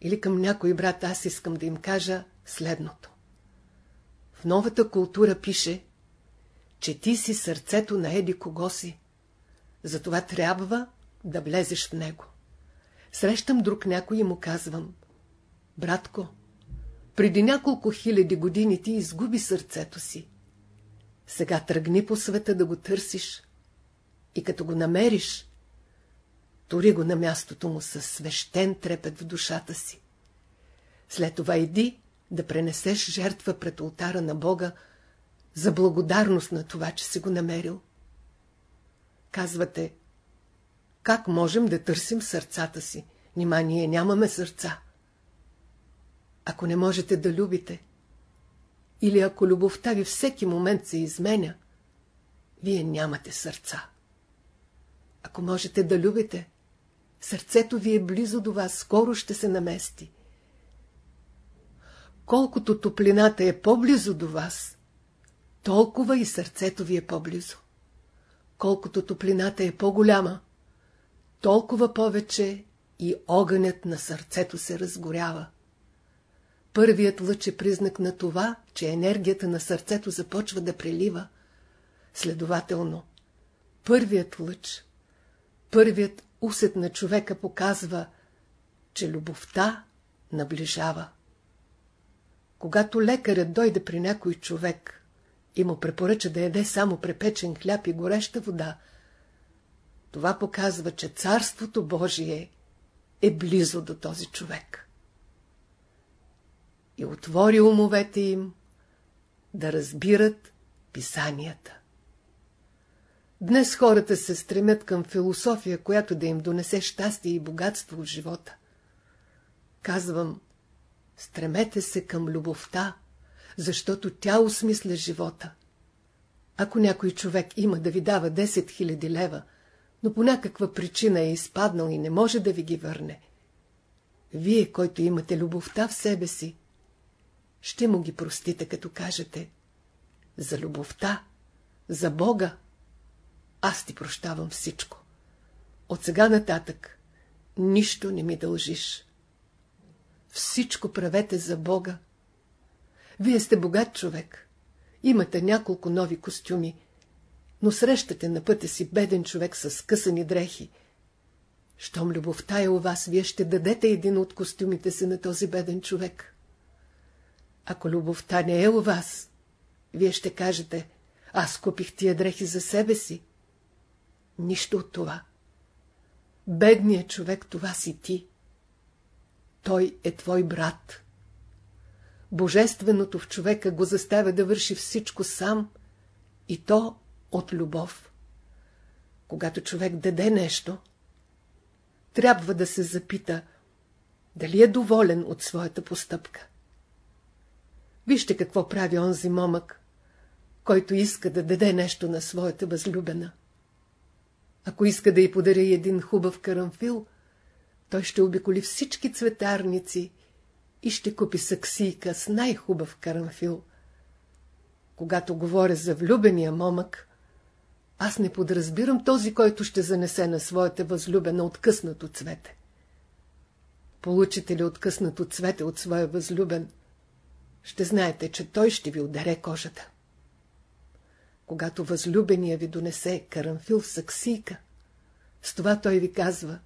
или към някой брат, аз искам да им кажа следното. В новата култура пише, че ти си сърцето на еди кого си. Затова трябва да влезеш в него. Срещам друг някой и му казвам, братко, преди няколко хиляди години ти изгуби сърцето си. Сега тръгни по света да го търсиш и като го намериш, тори го на мястото му със свещен трепет в душата си. След това иди да пренесеш жертва пред ултара на Бога за благодарност на това, че си го намерил. Казвате, как можем да търсим сърцата си? Нима ние нямаме сърца. Ако не можете да любите, или ако любовта ви всеки момент се изменя, вие нямате сърца. Ако можете да любите, сърцето ви е близо до вас, скоро ще се намести. Колкото топлината е по-близо до вас, толкова и сърцето ви е по-близо. Колкото топлината е по-голяма, толкова повече и огънят на сърцето се разгорява. Първият лъч е признак на това, че енергията на сърцето започва да прелива. Следователно, първият лъч, първият усет на човека показва, че любовта наближава. Когато лекарят дойде при някой човек и му препоръча да яде само препечен хляб и гореща вода, това показва, че Царството Божие е близо до този човек. И отвори умовете им да разбират писанията. Днес хората се стремят към философия, която да им донесе щастие и богатство в живота. Казвам, стремете се към любовта, защото тя осмисля живота. Ако някой човек има да ви дава 10 000 лева, но по някаква причина е изпаднал и не може да ви ги върне. Вие, който имате любовта в себе си, ще му ги простите, като кажете за любовта, за Бога. Аз ти прощавам всичко. От сега нататък нищо не ми дължиш. Всичко правете за Бога. Вие сте богат човек. Имате няколко нови костюми, но срещате на пътя си беден човек с късани дрехи. Щом любовта е у вас, вие ще дадете един от костюмите си на този беден човек. Ако любовта не е у вас, вие ще кажете, аз купих тия дрехи за себе си. Нищо от това. Бедният човек, това си ти. Той е твой брат. Божественото в човека го заставя да върши всичко сам и то от любов. Когато човек даде нещо, трябва да се запита, дали е доволен от своята постъпка. Вижте какво прави онзи момък, който иска да даде нещо на своята възлюбена. Ако иска да й подари един хубав карамфил, той ще обиколи всички цветарници и ще купи саксийка с най-хубав карамфил. Когато говоря за влюбения момък, аз не подразбирам този, който ще занесе на своята възлюбена откъснато цвете. Получите ли откъснато цвете от своя възлюбен, ще знаете, че той ще ви ударе кожата. Когато възлюбения ви донесе карамфил в саксийка, с това той ви казва,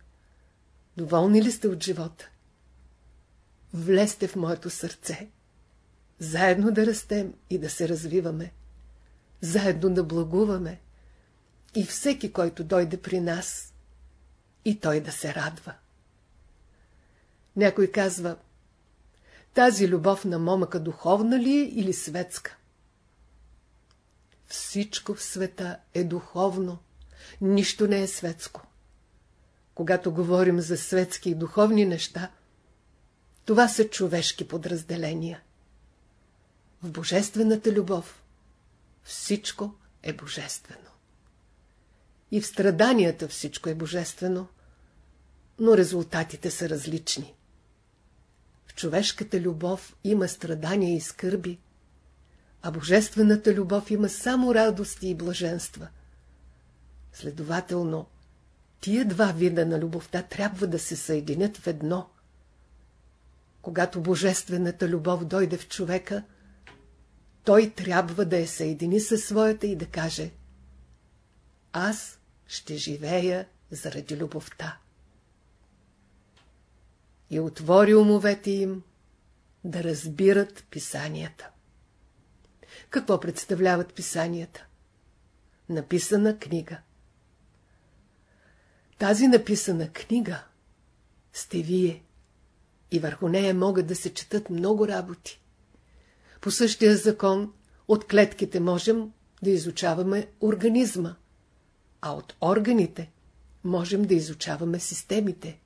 доволни ли сте от живота? Влезте в моето сърце, заедно да растем и да се развиваме, заедно да благуваме, и всеки, който дойде при нас, и той да се радва. Някой казва, тази любов на момъка духовна ли е или светска? Всичко в света е духовно, нищо не е светско. Когато говорим за светски и духовни неща, това са човешки подразделения. В божествената любов всичко е божествено. И в страданията всичко е божествено, но резултатите са различни. В човешката любов има страдания и скърби, а божествената любов има само радости и блаженства. Следователно, тия два вида на любовта трябва да се съединят в едно. Когато божествената любов дойде в човека, той трябва да я съедини със своята и да каже Аз ще живея заради любовта. И отвори умовете им да разбират писанията. Какво представляват писанията? Написана книга. Тази написана книга сте вие и върху нея могат да се четат много работи. По същия закон от клетките можем да изучаваме организма, а от органите можем да изучаваме системите.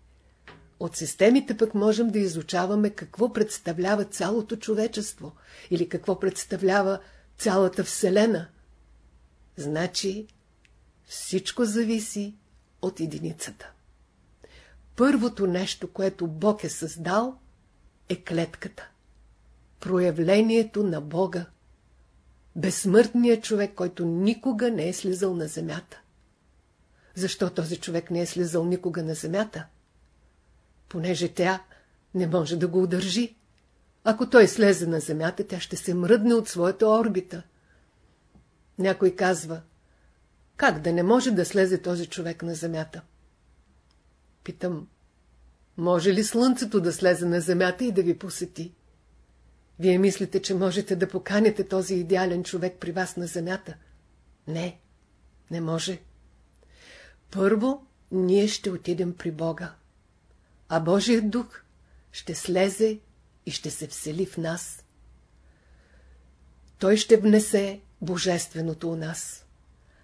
От системите пък можем да изучаваме какво представлява цялото човечество или какво представлява цялата Вселена. Значи всичко зависи от единицата. Първото нещо, което Бог е създал, е клетката. Проявлението на Бога. Безсмъртният човек, който никога не е слизал на земята. Защо този човек не е слизал никога на земята? Понеже тя не може да го удържи. Ако той слезе на земята, тя ще се мръдне от своята орбита. Някой казва, как да не може да слезе този човек на земята? Питам, може ли слънцето да слезе на земята и да ви посети? Вие мислите, че можете да поканите този идеален човек при вас на земята? Не, не може. Първо, ние ще отидем при Бога, а Божият дух ще слезе и ще се всели в нас. Той ще внесе Божественото у нас,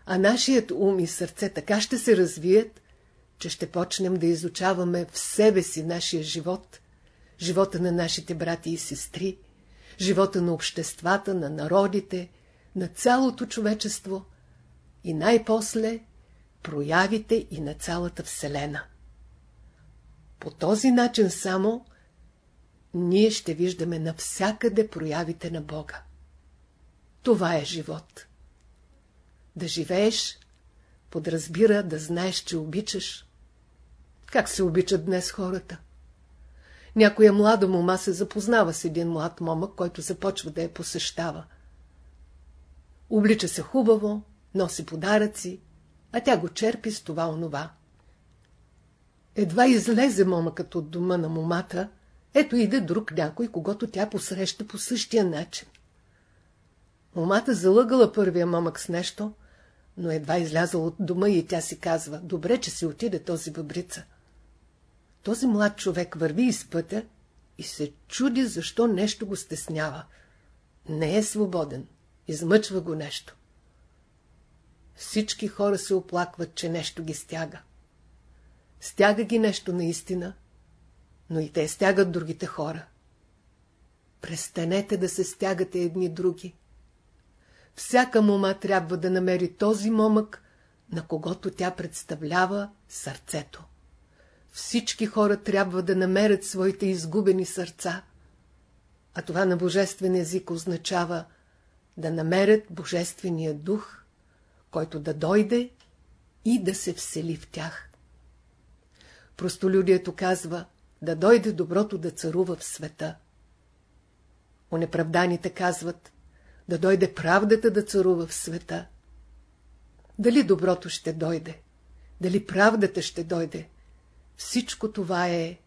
а нашият ум и сърце така ще се развият, че ще почнем да изучаваме в себе си нашия живот, живота на нашите брати и сестри, живота на обществата, на народите, на цялото човечество и най-после проявите и на цялата Вселена. По този начин само ние ще виждаме навсякъде проявите на Бога. Това е живот. Да живееш, подразбира да знаеш, че обичаш. Как се обичат днес хората? Някоя млада мома се запознава с един млад момък, който започва да я посещава. Облича се хубаво, носи подаръци, а тя го черпи с това онова. Едва излезе момъкът от дома на момата, ето иде друг някой, когато тя посреща по същия начин. Момата залъгала първия момък с нещо, но едва излязъл от дома и тя си казва, добре, че си отиде този въбрица. Този млад човек върви из пътя и се чуди, защо нещо го стеснява. Не е свободен, измъчва го нещо. Всички хора се оплакват, че нещо ги стяга. Стяга ги нещо наистина, но и те стягат другите хора. Престанете да се стягате едни други. Всяка мома трябва да намери този момък, на когото тя представлява сърцето. Всички хора трябва да намерят своите изгубени сърца. А това на божествен език означава да намерят божествения дух, който да дойде и да се всели в тях. Простолюдието казва да дойде доброто да царува в света. Онеправданите казват да дойде правдата да царува в света. Дали доброто ще дойде, дали правдата ще дойде, всичко това е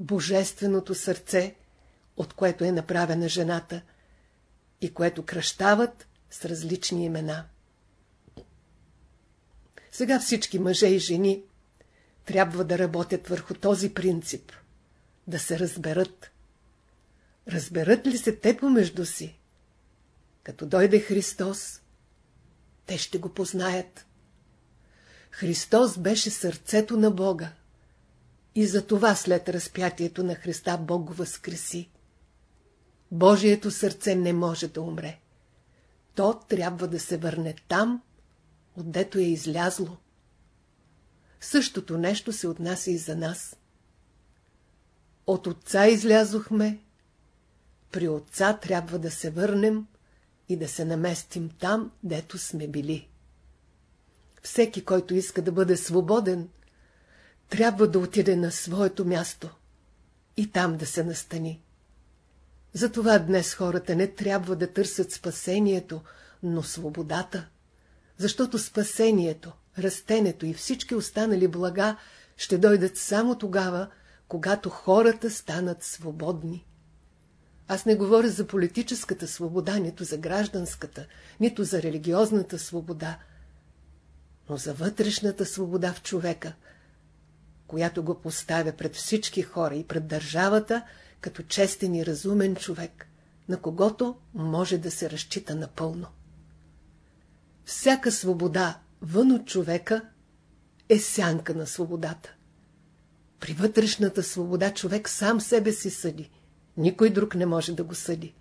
божественото сърце, от което е направена жената и което кръщават с различни имена. Сега всички мъже и жени трябва да работят върху този принцип, да се разберат. Разберат ли се те помежду си? Като дойде Христос, те ще го познаят. Христос беше сърцето на Бога. И за това след разпятието на Христа Бог го възкреси. Божието сърце не може да умре. То трябва да се върне там, отдето е излязло. Същото нещо се отнася и за нас. От отца излязохме, при отца трябва да се върнем и да се наместим там, дето сме били. Всеки, който иска да бъде свободен, трябва да отиде на своето място и там да се настани. Затова днес хората не трябва да търсят спасението, но свободата, защото спасението, растенето и всички останали блага ще дойдат само тогава, когато хората станат свободни. Аз не говоря за политическата свобода, нито за гражданската, нито за религиозната свобода, но за вътрешната свобода в човека, която го поставя пред всички хора и пред държавата, като честен и разумен човек, на когото може да се разчита напълно. Всяка свобода вън от човека е сянка на свободата. При вътрешната свобода човек сам себе си съди. Никой друг не може да го съди.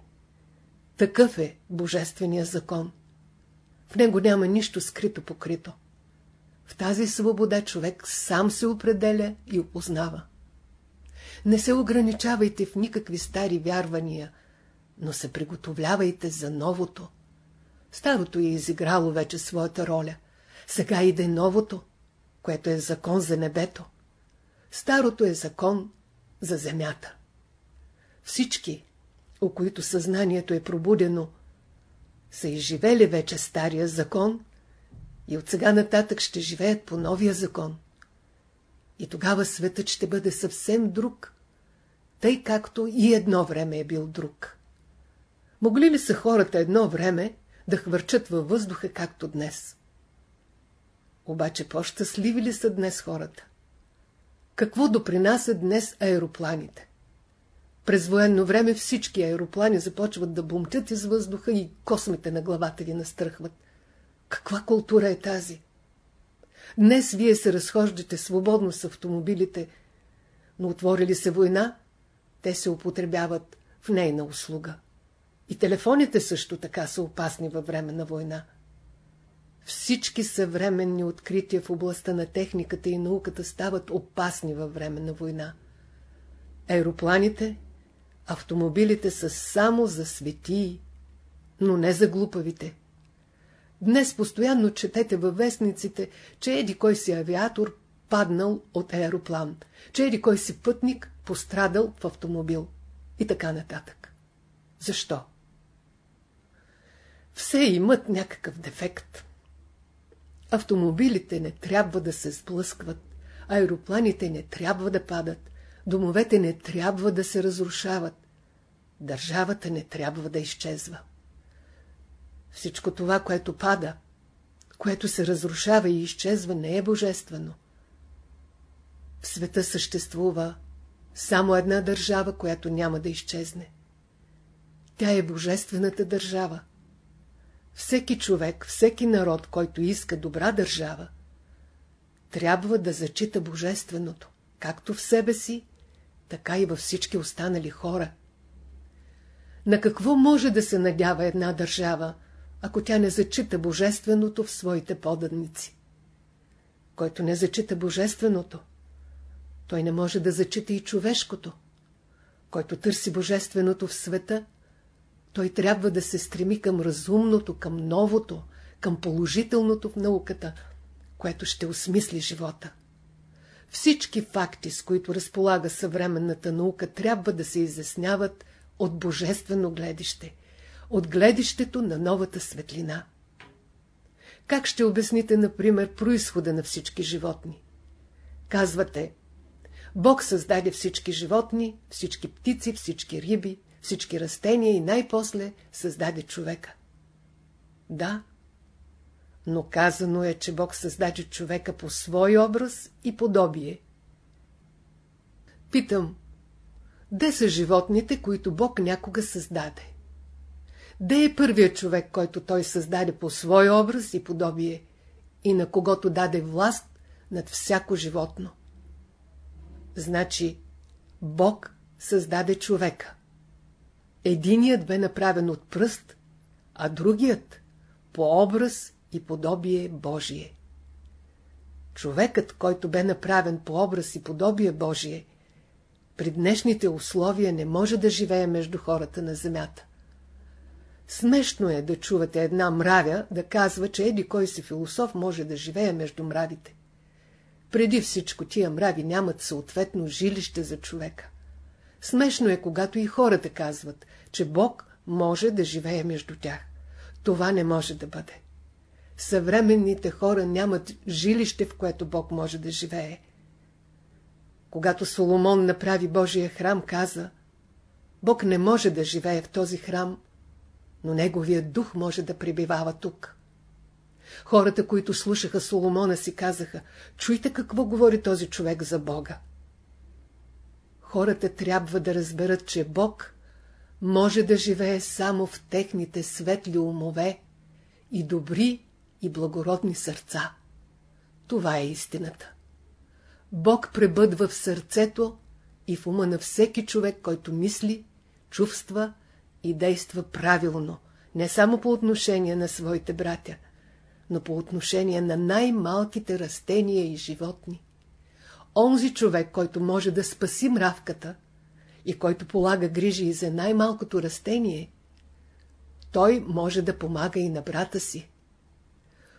Такъв е Божествения закон. В него няма нищо скрито покрито. В тази свобода човек сам се определя и опознава. Не се ограничавайте в никакви стари вярвания, но се приготовлявайте за новото. Старото е изиграло вече своята роля. Сега иде новото, което е закон за небето. Старото е закон за земята. Всички, у които съзнанието е пробудено, са изживели вече стария закон и от сега нататък ще живеят по новия закон. И тогава светът ще бъде съвсем друг, тъй както и едно време е бил друг. Могли ли са хората едно време да хвърчат във въздуха, както днес? Обаче по-щастливи ли са днес хората? Какво допринасят днес аеропланите? През военно време всички аероплани започват да бумтят из въздуха и космите на главата ви настръхват. Каква култура е тази? Днес вие се разхождате свободно с автомобилите, но отворили се война, те се употребяват в нейна услуга. И телефоните също така са опасни във време на война. Всички съвременни открития в областта на техниката и науката стават опасни във време на война. Аеропланите, автомобилите са само за светии, но не за глупавите. Днес постоянно четете във вестниците, че еди кой си авиатор паднал от аероплан, че еди кой си пътник пострадал в автомобил и така нататък. Защо? Все имат някакъв дефект. Автомобилите не трябва да се сблъскват, Аеропланите не трябва да падат. Домовете не трябва да се разрушават. Държавата не трябва да изчезва. Всичко това, което пада, което се разрушава и изчезва, не е божествено. В света съществува само една държава, която няма да изчезне. Тя е божествената държава. Всеки човек, всеки народ, който иска добра държава, трябва да зачита божественото, както в себе си, така и във всички останали хора. На какво може да се надява една държава, ако тя не зачита божественото в своите поданици? Който не зачита божественото, той не може да зачита и човешкото. Който търси божественото в света, той трябва да се стреми към разумното, към новото, към положителното в науката, което ще осмисли живота. Всички факти, с които разполага съвременната наука, трябва да се изясняват от божествено гледище, от гледището на новата светлина. Как ще обясните, например, происхода на всички животни? Казвате, Бог създаде всички животни, всички птици, всички риби, всички растения и най-после създаде човека. Да, но казано е, че Бог създаде човека по свой образ и подобие. Питам, де са животните, които Бог някога създаде? Де е първият човек, който той създаде по свой образ и подобие и на когото даде власт над всяко животно? Значи, Бог създаде човека. Единият бе направен от пръст, а другият по образ и подобие Божие. Човекът, който бе направен по образ и подобие Божие, при днешните условия не може да живее между хората на земята. Смешно е да чувате една мравя да казва, че еди кой си философ може да живее между мравите. Преди всичко тия мрави нямат съответно жилище за човека. Смешно е, когато и хората казват, че Бог може да живее между тях. Това не може да бъде. Съвременните хора нямат жилище, в което Бог може да живее. Когато Соломон направи Божия храм, каза, Бог не може да живее в този храм, но Неговият дух може да пребивава тук. Хората, които слушаха Соломона, си казаха, чуйте какво говори този човек за Бога. Хората трябва да разберат, че Бог може да живее само в техните светли умове и добри и благородни сърца. Това е истината. Бог пребъдва в сърцето и в ума на всеки човек, който мисли, чувства и действа правилно, не само по отношение на своите братя, но по отношение на най-малките растения и животни. Онзи човек, който може да спаси мравката и който полага грижи и за най-малкото растение, той може да помага и на брата си.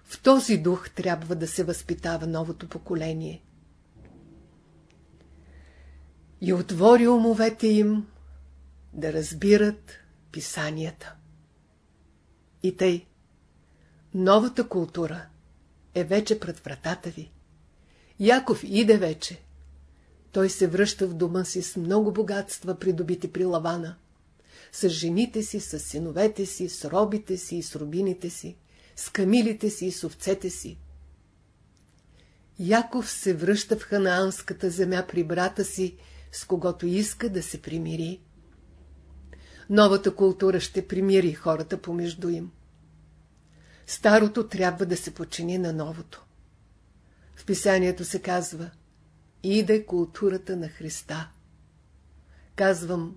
В този дух трябва да се възпитава новото поколение. И отвори умовете им да разбират писанията. И тъй, новата култура е вече пред вратата ви. Яков иде вече. Той се връща в дома си с много богатства, придобити при Лавана. С жените си, с синовете си, с робите си и с рубините си, с камилите си и с овцете си. Яков се връща в ханаанската земя при брата си, с когото иска да се примири. Новата култура ще примири хората помежду им. Старото трябва да се почини на новото. В писанието се казва Иде културата на Христа. Казвам,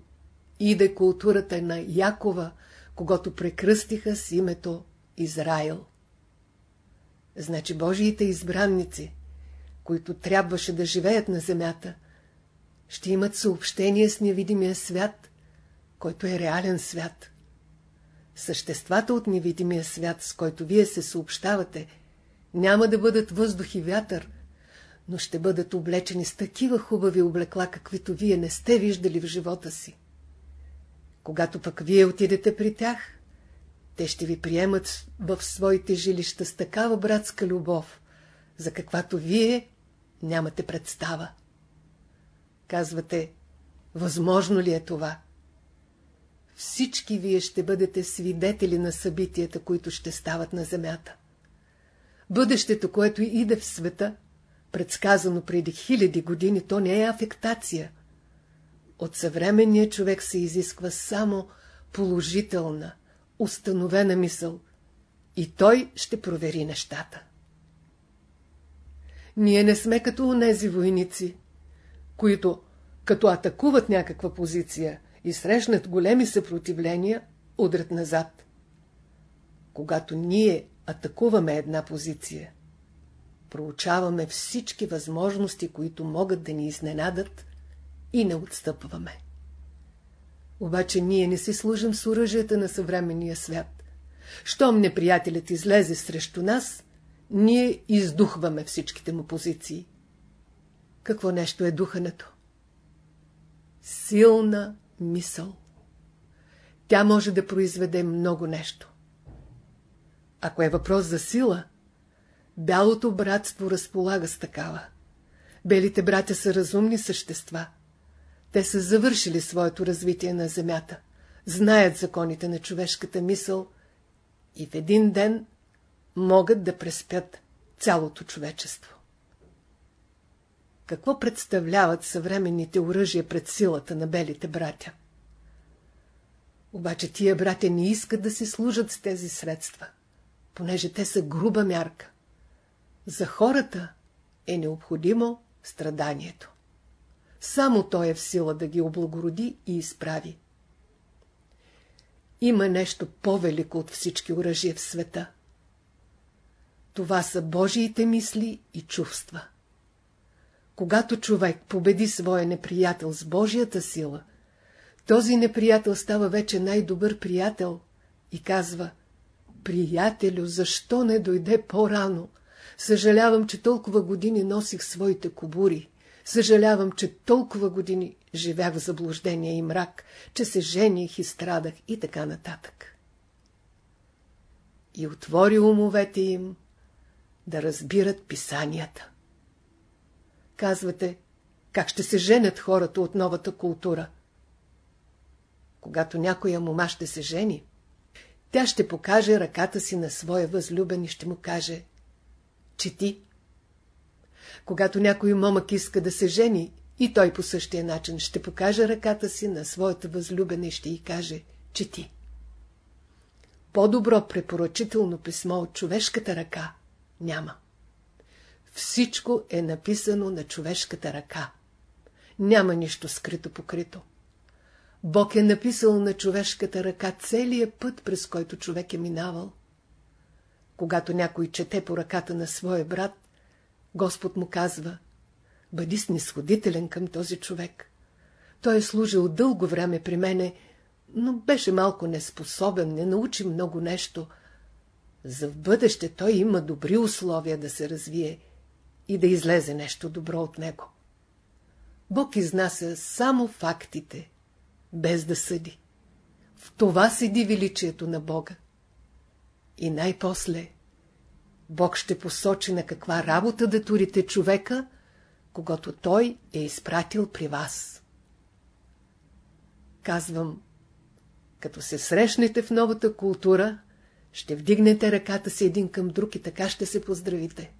иде културата на Якова, когато прекръстиха с името Израил. Значи Божиите избранници, които трябваше да живеят на земята, ще имат съобщение с невидимия свят, който е реален свят. Съществата от невидимия свят, с който вие се съобщавате, няма да бъдат въздух и вятър, но ще бъдат облечени с такива хубави облекла, каквито вие не сте виждали в живота си. Когато пък вие отидете при тях, те ще ви приемат в своите жилища с такава братска любов, за каквато вие нямате представа. Казвате, възможно ли е това? Всички вие ще бъдете свидетели на събитията, които ще стават на земята. Бъдещето, което иде в света, предсказано преди хиляди години, то не е афектация. От съвременния човек се изисква само положителна, установена мисъл и той ще провери нещата. Ние не сме като онези войници, които, като атакуват някаква позиция и срещнат големи съпротивления, удрят назад. Когато ние атакуваме една позиция, проучаваме всички възможности, които могат да ни изненадат и не отстъпваме. Обаче ние не си служим с оръжията на съвременния свят. Щом неприятелят излезе срещу нас, ние издухваме всичките му позиции. Какво нещо е духането? Силна мисъл. Тя може да произведе много нещо. Ако е въпрос за сила, бялото братство разполага с такава. Белите братя са разумни същества. Те са завършили своето развитие на земята, знаят законите на човешката мисъл и в един ден могат да преспят цялото човечество. Какво представляват съвременните оръжия пред силата на белите братя? Обаче тия братя не искат да си служат с тези средства, понеже те са груба мярка. За хората е необходимо страданието. Само той е в сила да ги облагороди и изправи. Има нещо по-велико от всички оръжия в света. Това са Божиите мисли и чувства. Когато човек победи своя неприятел с Божията сила, този неприятел става вече най-добър приятел и казва «Приятелю, защо не дойде по-рано? Съжалявам, че толкова години носих своите кобури. Съжалявам, че толкова години живях в заблуждение и мрак, че се жених и страдах и така нататък. И отвори умовете им да разбират писанията. Казвате, как ще се женят хората от новата култура? Когато някоя мома ще се жени, тя ще покаже ръката си на своя възлюбен и ще му каже «Чети». Когато някой момък иска да се жени, и той по същия начин ще покаже ръката си на своята възлюбена и ще й каже «Чети». По-добро препоръчително писмо от човешката ръка няма. Всичко е написано на човешката ръка. Няма нищо скрито покрито. Бог е написал на човешката ръка целият път, през който човек е минавал. Когато някой чете по ръката на своя брат, Господ му казва, бъди снисходителен към този човек. Той е служил дълго време при мене, но беше малко неспособен, не научи много нещо. За в бъдеще той има добри условия да се развие и да излезе нещо добро от него. Бог изнася само фактите, без да съди. В това седи величието на Бога. И най-после Бог ще посочи на каква работа да турите човека, когато Той е изпратил при вас. Казвам, като се срещнете в новата култура, ще вдигнете ръката си един към друг и така ще се поздравите.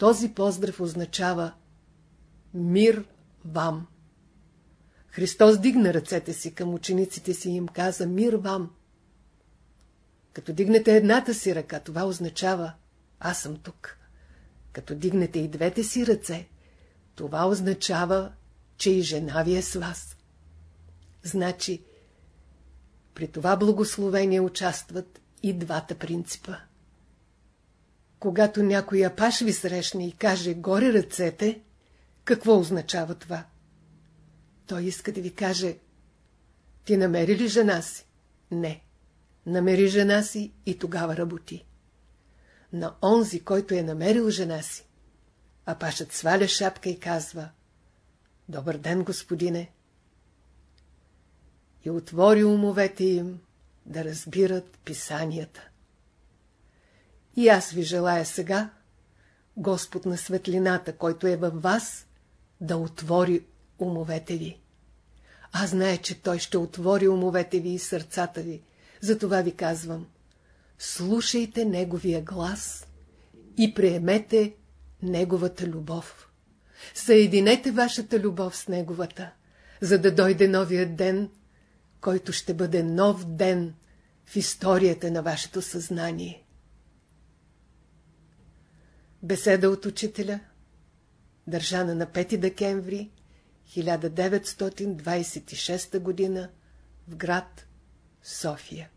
Този поздрав означава мир вам. Христос дигна ръцете си към учениците си и им каза мир вам. Като дигнете едната си ръка, това означава аз съм тук. Като дигнете и двете си ръце, това означава, че и жена ви е с вас. Значи, при това благословение участват и двата принципа. Когато някой апаш ви срещне и каже горе ръцете, какво означава това? Той иска да ви каже, ти намери ли жена си? Не. Намери жена си и тогава работи. На онзи, който е намерил жена си, а пашът сваля шапка и казва Добър ден, господине! И отвори умовете им да разбират писанията. И аз ви желая сега Господ на светлината, който е във вас, да отвори умовете ви. Аз знае, че Той ще отвори умовете ви и сърцата ви. Затова ви казвам, слушайте Неговия глас и приемете Неговата любов. Съединете вашата любов с Неговата, за да дойде новия ден, който ще бъде нов ден в историята на вашето съзнание. Беседа от учителя, държана на 5 декември 1926 г. в град София.